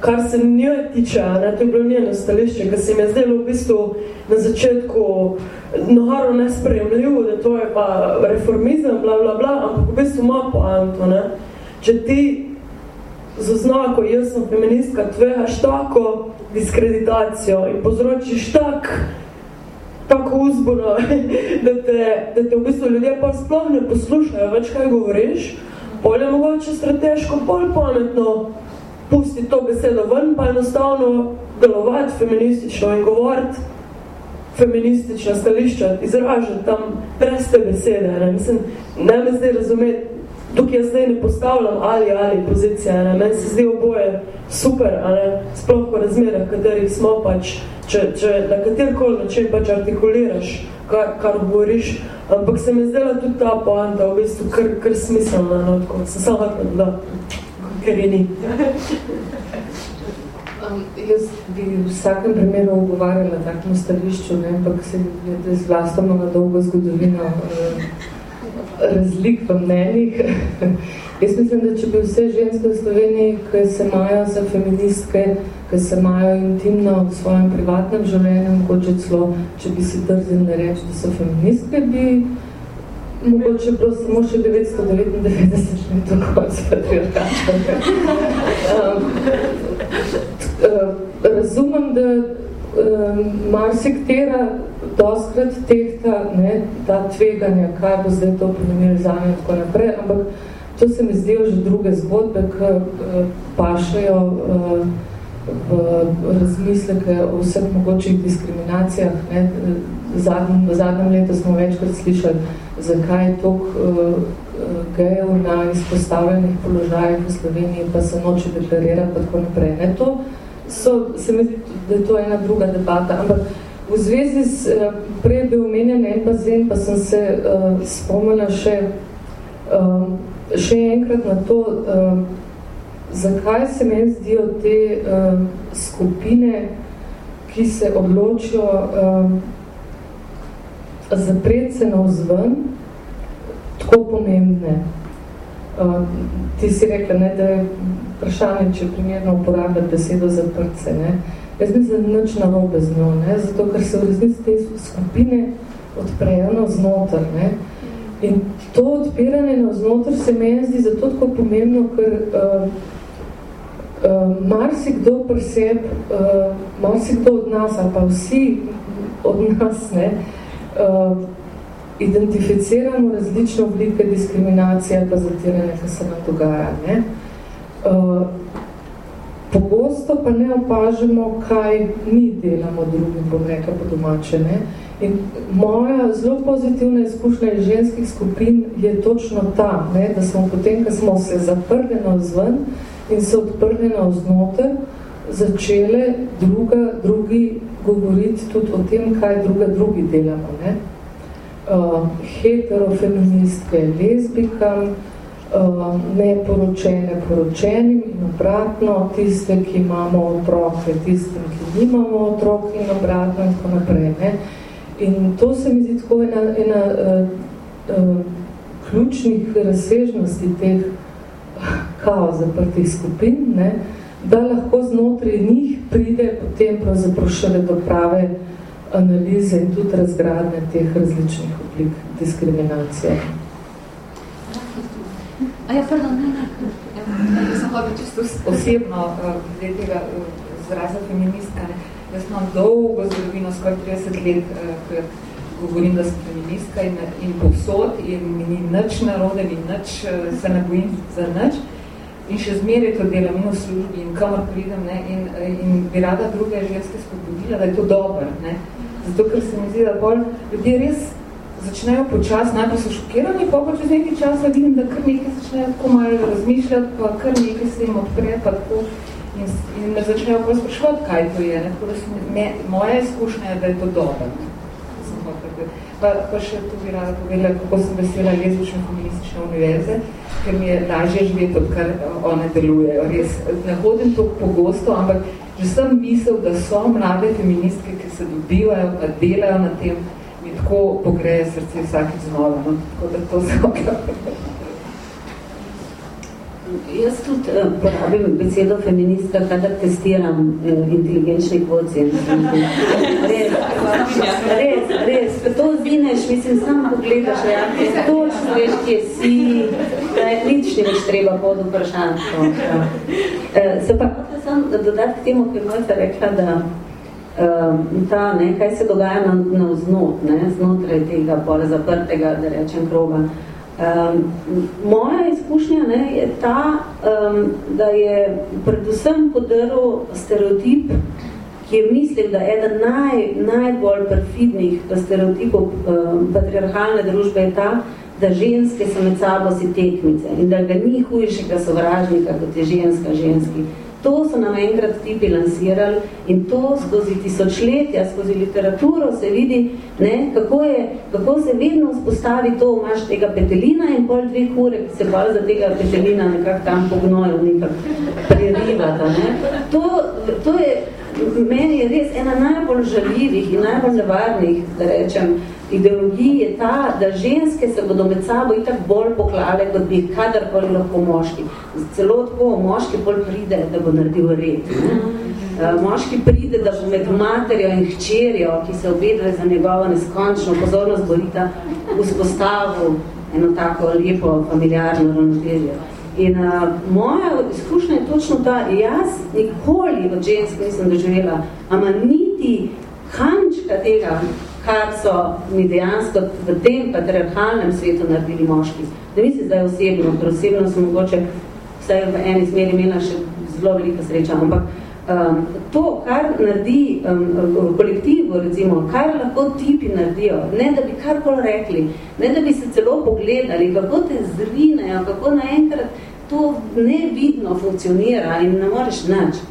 [SPEAKER 2] kar se njo tiče, ne, to je bilo njeno stališče, ker se mi je zdelo v bistvu na začetku naharo nesprejemljivo, da to je pa reformizem, bla, bla, bla, ampak v bistvu ima poanto, ne. Če ti z oznako, jaz sem feministka, tvegaš tako diskreditacijo in povzročiš tak, tako uzbono, da te, da te v bistvu ljudje pa sploh ne poslušajo več, kaj govoriš, bolje mogoče strateško, bolj pametno pusti to besedo ven, pa enostavno delovati feministično in govoriti feministična stališča, izražati tam brez te besede. Ne, Mislim, ne me zdaj razumeti, tukaj jaz zdaj ne postavljam ali ali pozicija, ne, meni se zdi oboje super, a ne, sploh po razmerah, katerih smo pač, če, če na katerkoli način pač artikuliraš, kar, kar govoriš, ampak se mi zdela tudi ta poanta v bistvu kar, kar smiselna, no, tako sem samo da ker je ni.
[SPEAKER 11] Um, jaz bi v vsakem primeru ogovarjala takemu stališču, ne, ampak se je z vlastom na dolgo zgodovino uh, razlik v mnenjih. jaz mislim, da če bi vse ženske v Sloveniji, ki se imajo za feministke, ki se imajo intimno v svojem privatnem življenju, mogoče celo, če bi si drzili reči, da so feministke, bi mogoče bilo samo še 999 let do konca patriarkača. um, uh, razumem, da um, marsiktera doskrat tehta ne, ta tveganja, kaj bo zdaj to pomenili za in tako naprej, ampak to se mi zdijo že druge zgodbe, ki uh, pašajo uh, v razmisleke o vseh mogočih diskriminacijah. Ne. Zadnjem, v zadnjem letu smo večkrat slišali, zakaj je toliko uh, gejev na izpostavljenih položajih v Sloveniji, pa se noče deklarirati, pa tako naprej. Ne, to so, se mi zdi, da je to ena druga debata, ampak v zvezi s, uh, prej je bil omenjen en bazen, pa sem se uh, spomnila še, uh, še enkrat na to, uh, zakaj se meni zdijo te uh, skupine, ki se odločijo uh, zapreti se navzven, tako pomembne. Uh, ti si rekla, ne, da je vprašanje, če primerno uporabljati besedo zaprtce. Ne. Jaz mislim, da nič narobe z njo, ne, zato ker se v resnici te skupine odprejo navznoter. Ne. In to odpiranje navznoter se meni zdi zato tako pomembno, ker uh, uh, marsikdo pri sebi, uh, marsikdo od nas, ali pa vsi od nas, ne, uh, uh, identificiramo različne oblike diskriminacije pa zatiranja, ki se nam dogaja. Ne? Uh, pogosto pa ne opažamo, kaj mi delamo drugim, bom rekla po domače. Ne? In moja zelo pozitivna izkušnja iz ženskih skupin je točno ta, ne? da smo potem, ko smo se zaprli na vzven in se odprli na vznoter, začele druga, drugi govoriti tudi o tem, kaj druga drugi delamo. Ne? Uh, heterofeministke lezbikam, uh, neporočene poročenim in obratno, tiste, ki imamo otroke, tistim, ki nimamo otrok in obratno in tako naprej. Ne? In to se mi zdi tako ena, ena uh, uh, ključnih razsežnosti teh kao zaprtih skupin, ne? Uh, da lahko znotraj njih pride potem pravzaprav šele do prave analize in tudi razgradne teh različnih oblik diskriminacije.
[SPEAKER 17] A ja, pardon, ne, ne. Jaz sem hodila čisto osebno uh, tega uh, zraza feministka. Ne. Jaz imam dolgo zgodovino, skoraj 30 let, uh, ker govorim, da sem feministka in, in povsod in mi ni nič narode, ni nič, uh, se ne bojim za nič in še zmeraj to delam in v službi in kamor pridem ne, in, in bi rada druge ženske spodbudila, da je to dobro. Ne. Zato, ker se mi zdi, da bolj ljudje res začnejo počas, najprej so šokirani, pa pa čez nekaj časa vidim, da kar nekaj začnejo tako malo razmišljati, pa kar nekaj se jim odpre, pa tako in, in me začnejo pa sprašovati, kaj to je. Ne? Tako da me, moja izkušnja je, da je to dobro. Pa, pa še tu bi rada povedala, kako sem vesela lezbične feministične univerze, ker mi je lažje živeti, odkar one delujejo. Res, ne hodim to pogosto, ampak že sem misel, da so mlade feministke, ki se dobivajo, pa delajo na tem, mi tako pogreje srce vsakič znova. No? Tako da to se
[SPEAKER 5] Jaz tudi uh, porabim besedo feministka, kadar testiram uh, inteligenčni kvocient. Res, res, res. Pa to zineš, mislim, sam pogledaš, ja, točno veš, kje si, da je nič veš treba pod vprašanj. Uh, se pa hotel sem dodati k temu, ker Mojca rekla, da uh, ta, ne, kaj se dogaja na, na vznot, ne, znotraj tega pole zaprtega, da rečem, kroga. Uh, Um, moja izkušnja ne, je ta, um, da je predvsem podrl stereotip, ki je mislim, da je eden naj, najbolj perfidnih stereotipov um, patriarhalne družbe je ta, da ženske so med sabo si tekmice in da ga ni hujšega sovražnika, kot je ženska ženski. To so nam enkrat tipi lansirali in to skozi tisočletja, skozi literaturo se vidi, ne, kako, je, kako se vedno vzpostavi to, imaš tega petelina in pol dve kure, ki se bolj za tega petelina nekako tam pognojo, nekak prerivata. Ne. To, to je, meni je res ena najbolj žaljivih in najbolj nevarnih, da rečem, ideologiji je ta, da ženske se bodo med sabo itak bolj poklale, kot bi kadarkoli lahko moški. Celo tako moški bolj pride, da bo naredil red. Ne? Eh, moški pride, da bo med materjo in hčerjo, ki se obedve za njegovo neskončno pozornost borita, vzpostavil eno tako lepo familiarno ravnotežje. In uh, moja izkušnja je točno ta, jaz nikoli od žensk nisem doživela, ama niti hančka tega, kar so mi dejansko v tem patriarhalnem svetu naredili moški. Da mislim, da je osebno, ker osebno sem mogoče vse v eni smeri imela še zelo velika sreča, ampak um, to, kar naredi um, v kolektivu, recimo, kar lahko tipi naredijo, ne da bi karkoli rekli, ne da bi se celo pogledali, kako te zrinejo, kako naenkrat to nevidno funkcionira in ne moreš nič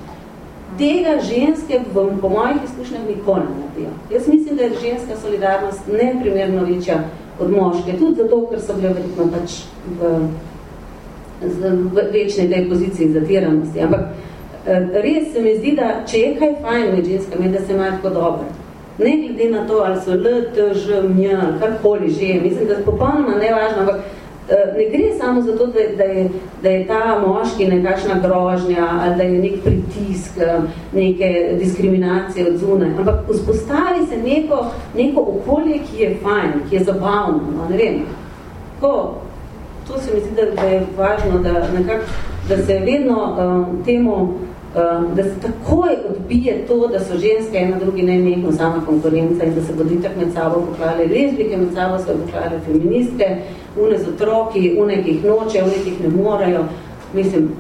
[SPEAKER 5] tega ženske v, po mojih izkušnjah nikoli ne naredijo. Jaz mislim, da je ženska solidarnost neprimerno večja od moške, tudi zato, ker so bile verjetno pač v, v, večni tej poziciji zatiranosti. Ampak eh, res se mi zdi, da če je kaj fajn med ženskami, da se imajo tako dobro. Ne glede na to, ali so L, T, Ž, M, karkoli že. Mislim, da je popolnoma nevažno, ampak ne gre samo za to, da, da, da je ta moški nekakšna grožnja ali da je nek pritisk, eh, neke diskriminacije od zunaj, ampak vzpostavi se neko, neko okolje, ki je fajn, ki je zabavno, no, ne vem. Ko, to se mi zdi, da, da je važno, da, nekak, da se vedno um, temu Um, da se takoj odbije to, da so ženske ena drugi nenehno sama konkurenca in da se bodo itak med sabo poklali lezbike, med sabo se poklali feministke, une z otroki, une, ki jih noče, une, ki jih ne morejo. Mislim,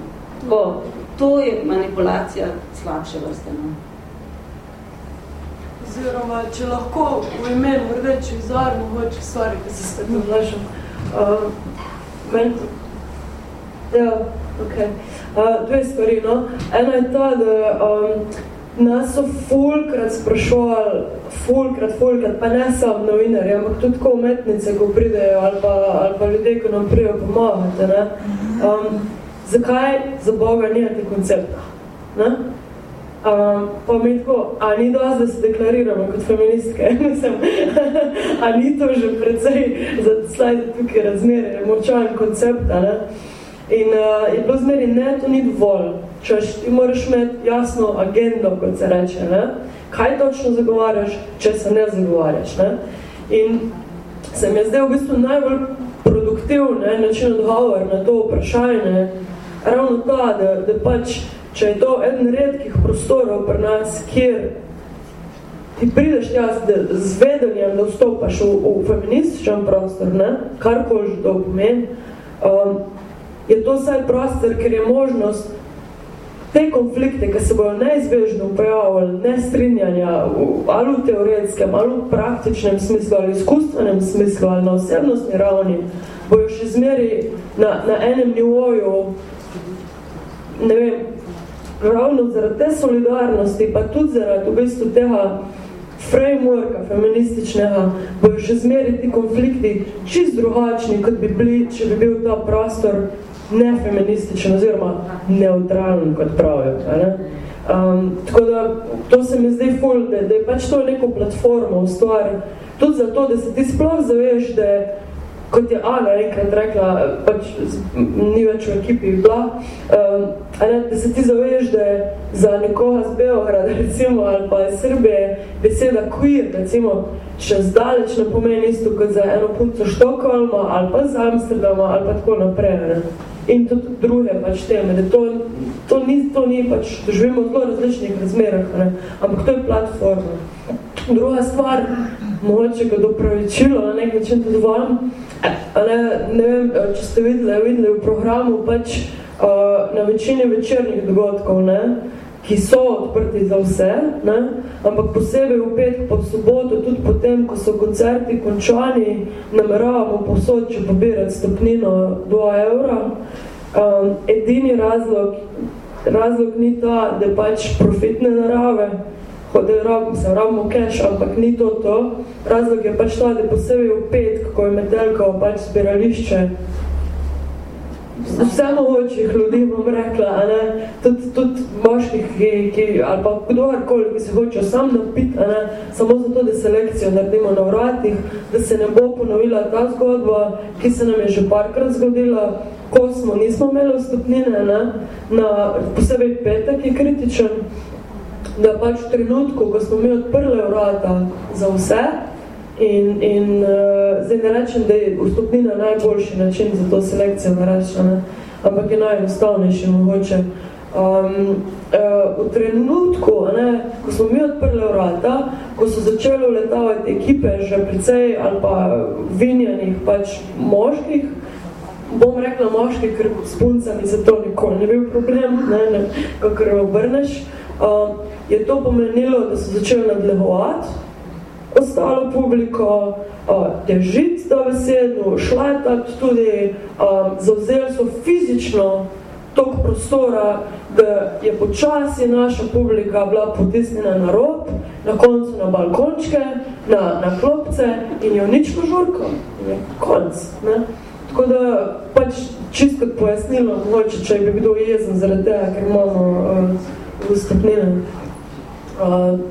[SPEAKER 5] to, to je manipulacija slabše vrste. No?
[SPEAKER 2] Oziroma, če lahko v imenu rdečih zvar, mogoče stvari, ki se spet odlažem. Uh, men, ja, okay. Uh, dve stvari, no. Ena je ta, da um, nas so fulkrat sprašovali, fulkrat, fulkrat, pa ne samo novinarji, ampak tudi tako umetnice, ko pridejo, ali pa, ali pa ljudje, ko nam prijo pomagate, ne. Um, zakaj za Boga nijate koncepta? Ne? Um, pa mi tako, a ni dost, da se deklariramo kot feministke, mislim, a ni to že precej za slajde tukaj razmere, močan koncept, ne? In uh, je bilo zmeri, ne, to ni dovolj. Češ, ti moraš imeti jasno agendo, kot se reče, ne? kaj točno zagovarjaš, če se ne zagovarjaš. Ne? In se mi je zdaj v bistvu najbolj produktivne način odgovor na to vprašanje, ravno ta, da, da pač, če je to eden redkih prostorov pri nas, kjer ti prideš tja z vedenjem, da vstopaš v, v feminističen prostor, ne? karkoli že to pomeni, um, je to vsaj prostor, ker je možnost te konflikte, ki se bojo neizbežno pojavili, nestrinjanja ali v teoretskem, ali v praktičnem smislu, ali izkustvenem smislu, ali na osebnostni ravni, bojo še zmeri na, na enem nivoju, ne vem, ravno zaradi te solidarnosti, pa tudi zaradi v bistvu tega frameworka feminističnega, bojo še zmeri ti konflikti čist drugačni, kot bi bili, če bi bil ta prostor nefeminističen oziroma neutralen, kot pravijo. Ne? Um, tako da to se mi zdi ful, da, da je pač to neko platformo ustvari. Tudi zato, da se ti sploh zaveš, da kot je Ana enkrat rekla, pač ni več v ekipi bila, um, ne, da se ti zaveš, da je za nekoga z Beograda, recimo, ali pa iz Srbije, beseda queer, recimo, še zdaleč ne pomeni isto kot za eno punco Štokholma, ali pa z Amsterdama, ali pa tako naprej. Ne in tudi druge pač teme, da to, to, ni, to ni pač, da živimo v zelo različnih razmerah, ne? ampak to je platforma. Druga stvar, mogoče ga dopravičilo na nek način tudi vam, ne, ne vem, če ste videli, videli v programu pač uh, na večini večernih dogodkov, ne? Ki so odprti za vse, ne? ampak posebej v petk pod soboto, tudi potem, ko so koncerti končani, nameravamo posod, če pobirati stopnino 2 evra. Um, edini razlog, razlog ni ta, da pač profitne narave, da rab, se rabimo cash, ampak ni to to. Razlog je pač ta, da posebej v petk, ko je metelka pač zbirališče, vse mogočih ljudi, bom rekla, ne, tudi, tudi moških, ki, ki, ali pa kdorkoli, ki se hočejo sam napiti, ne, samo zato, da selekcijo naredimo na vratih, da se ne bo ponovila ta zgodba, ki se nam je že parkrat zgodila, ko smo, nismo imeli vstupnine, ne, na posebej petek je kritičen, da pač v trenutku, ko smo mi odprli vrata za vse, In, in uh, zdaj ne rečem, da je vstopnina najboljši način za to selekcijo, ne rečem, ne? ampak je najenostavnejši mogoče. Um, uh, v trenutku, ne, ko smo mi odprli vrata, ko so začeli letavati ekipe že precej ali pa vinjanih pač moških, bom rekla moški, ker s puncami za to nikoli ne bil problem, ne, ne, kakor obrneš, uh, je to pomenilo, da so začeli nadlegovati ostalo publiko, uh, težiti ta besedno, šletati tudi, um, zavzeli so fizično tok prostora, da je počasi naša publika bila potisnjena na rob, na koncu na balkončke, na, na klopce in je nič požurko. Je konc. Ne? Tako da pač čist kot pojasnilo, če bi kdo jezen zaradi tega, ker imamo uh, vstopnine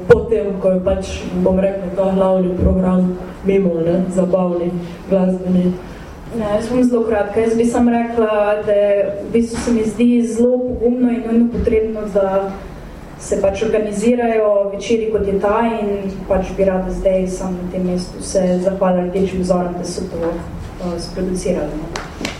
[SPEAKER 2] potem, ko je pač, bom rekel, ta glavni program mimo, ne, zabavni, glasbeni.
[SPEAKER 15] Ne, jaz bom zelo kratka. Jaz bi sam rekla, da v bistvu se mi zdi zelo pogumno in nujno potrebno, da se pač organizirajo večeri kot je ta in pač bi rada zdaj sam na tem mestu se zahvala rdečim vzorom, da so to uh, sproducirali.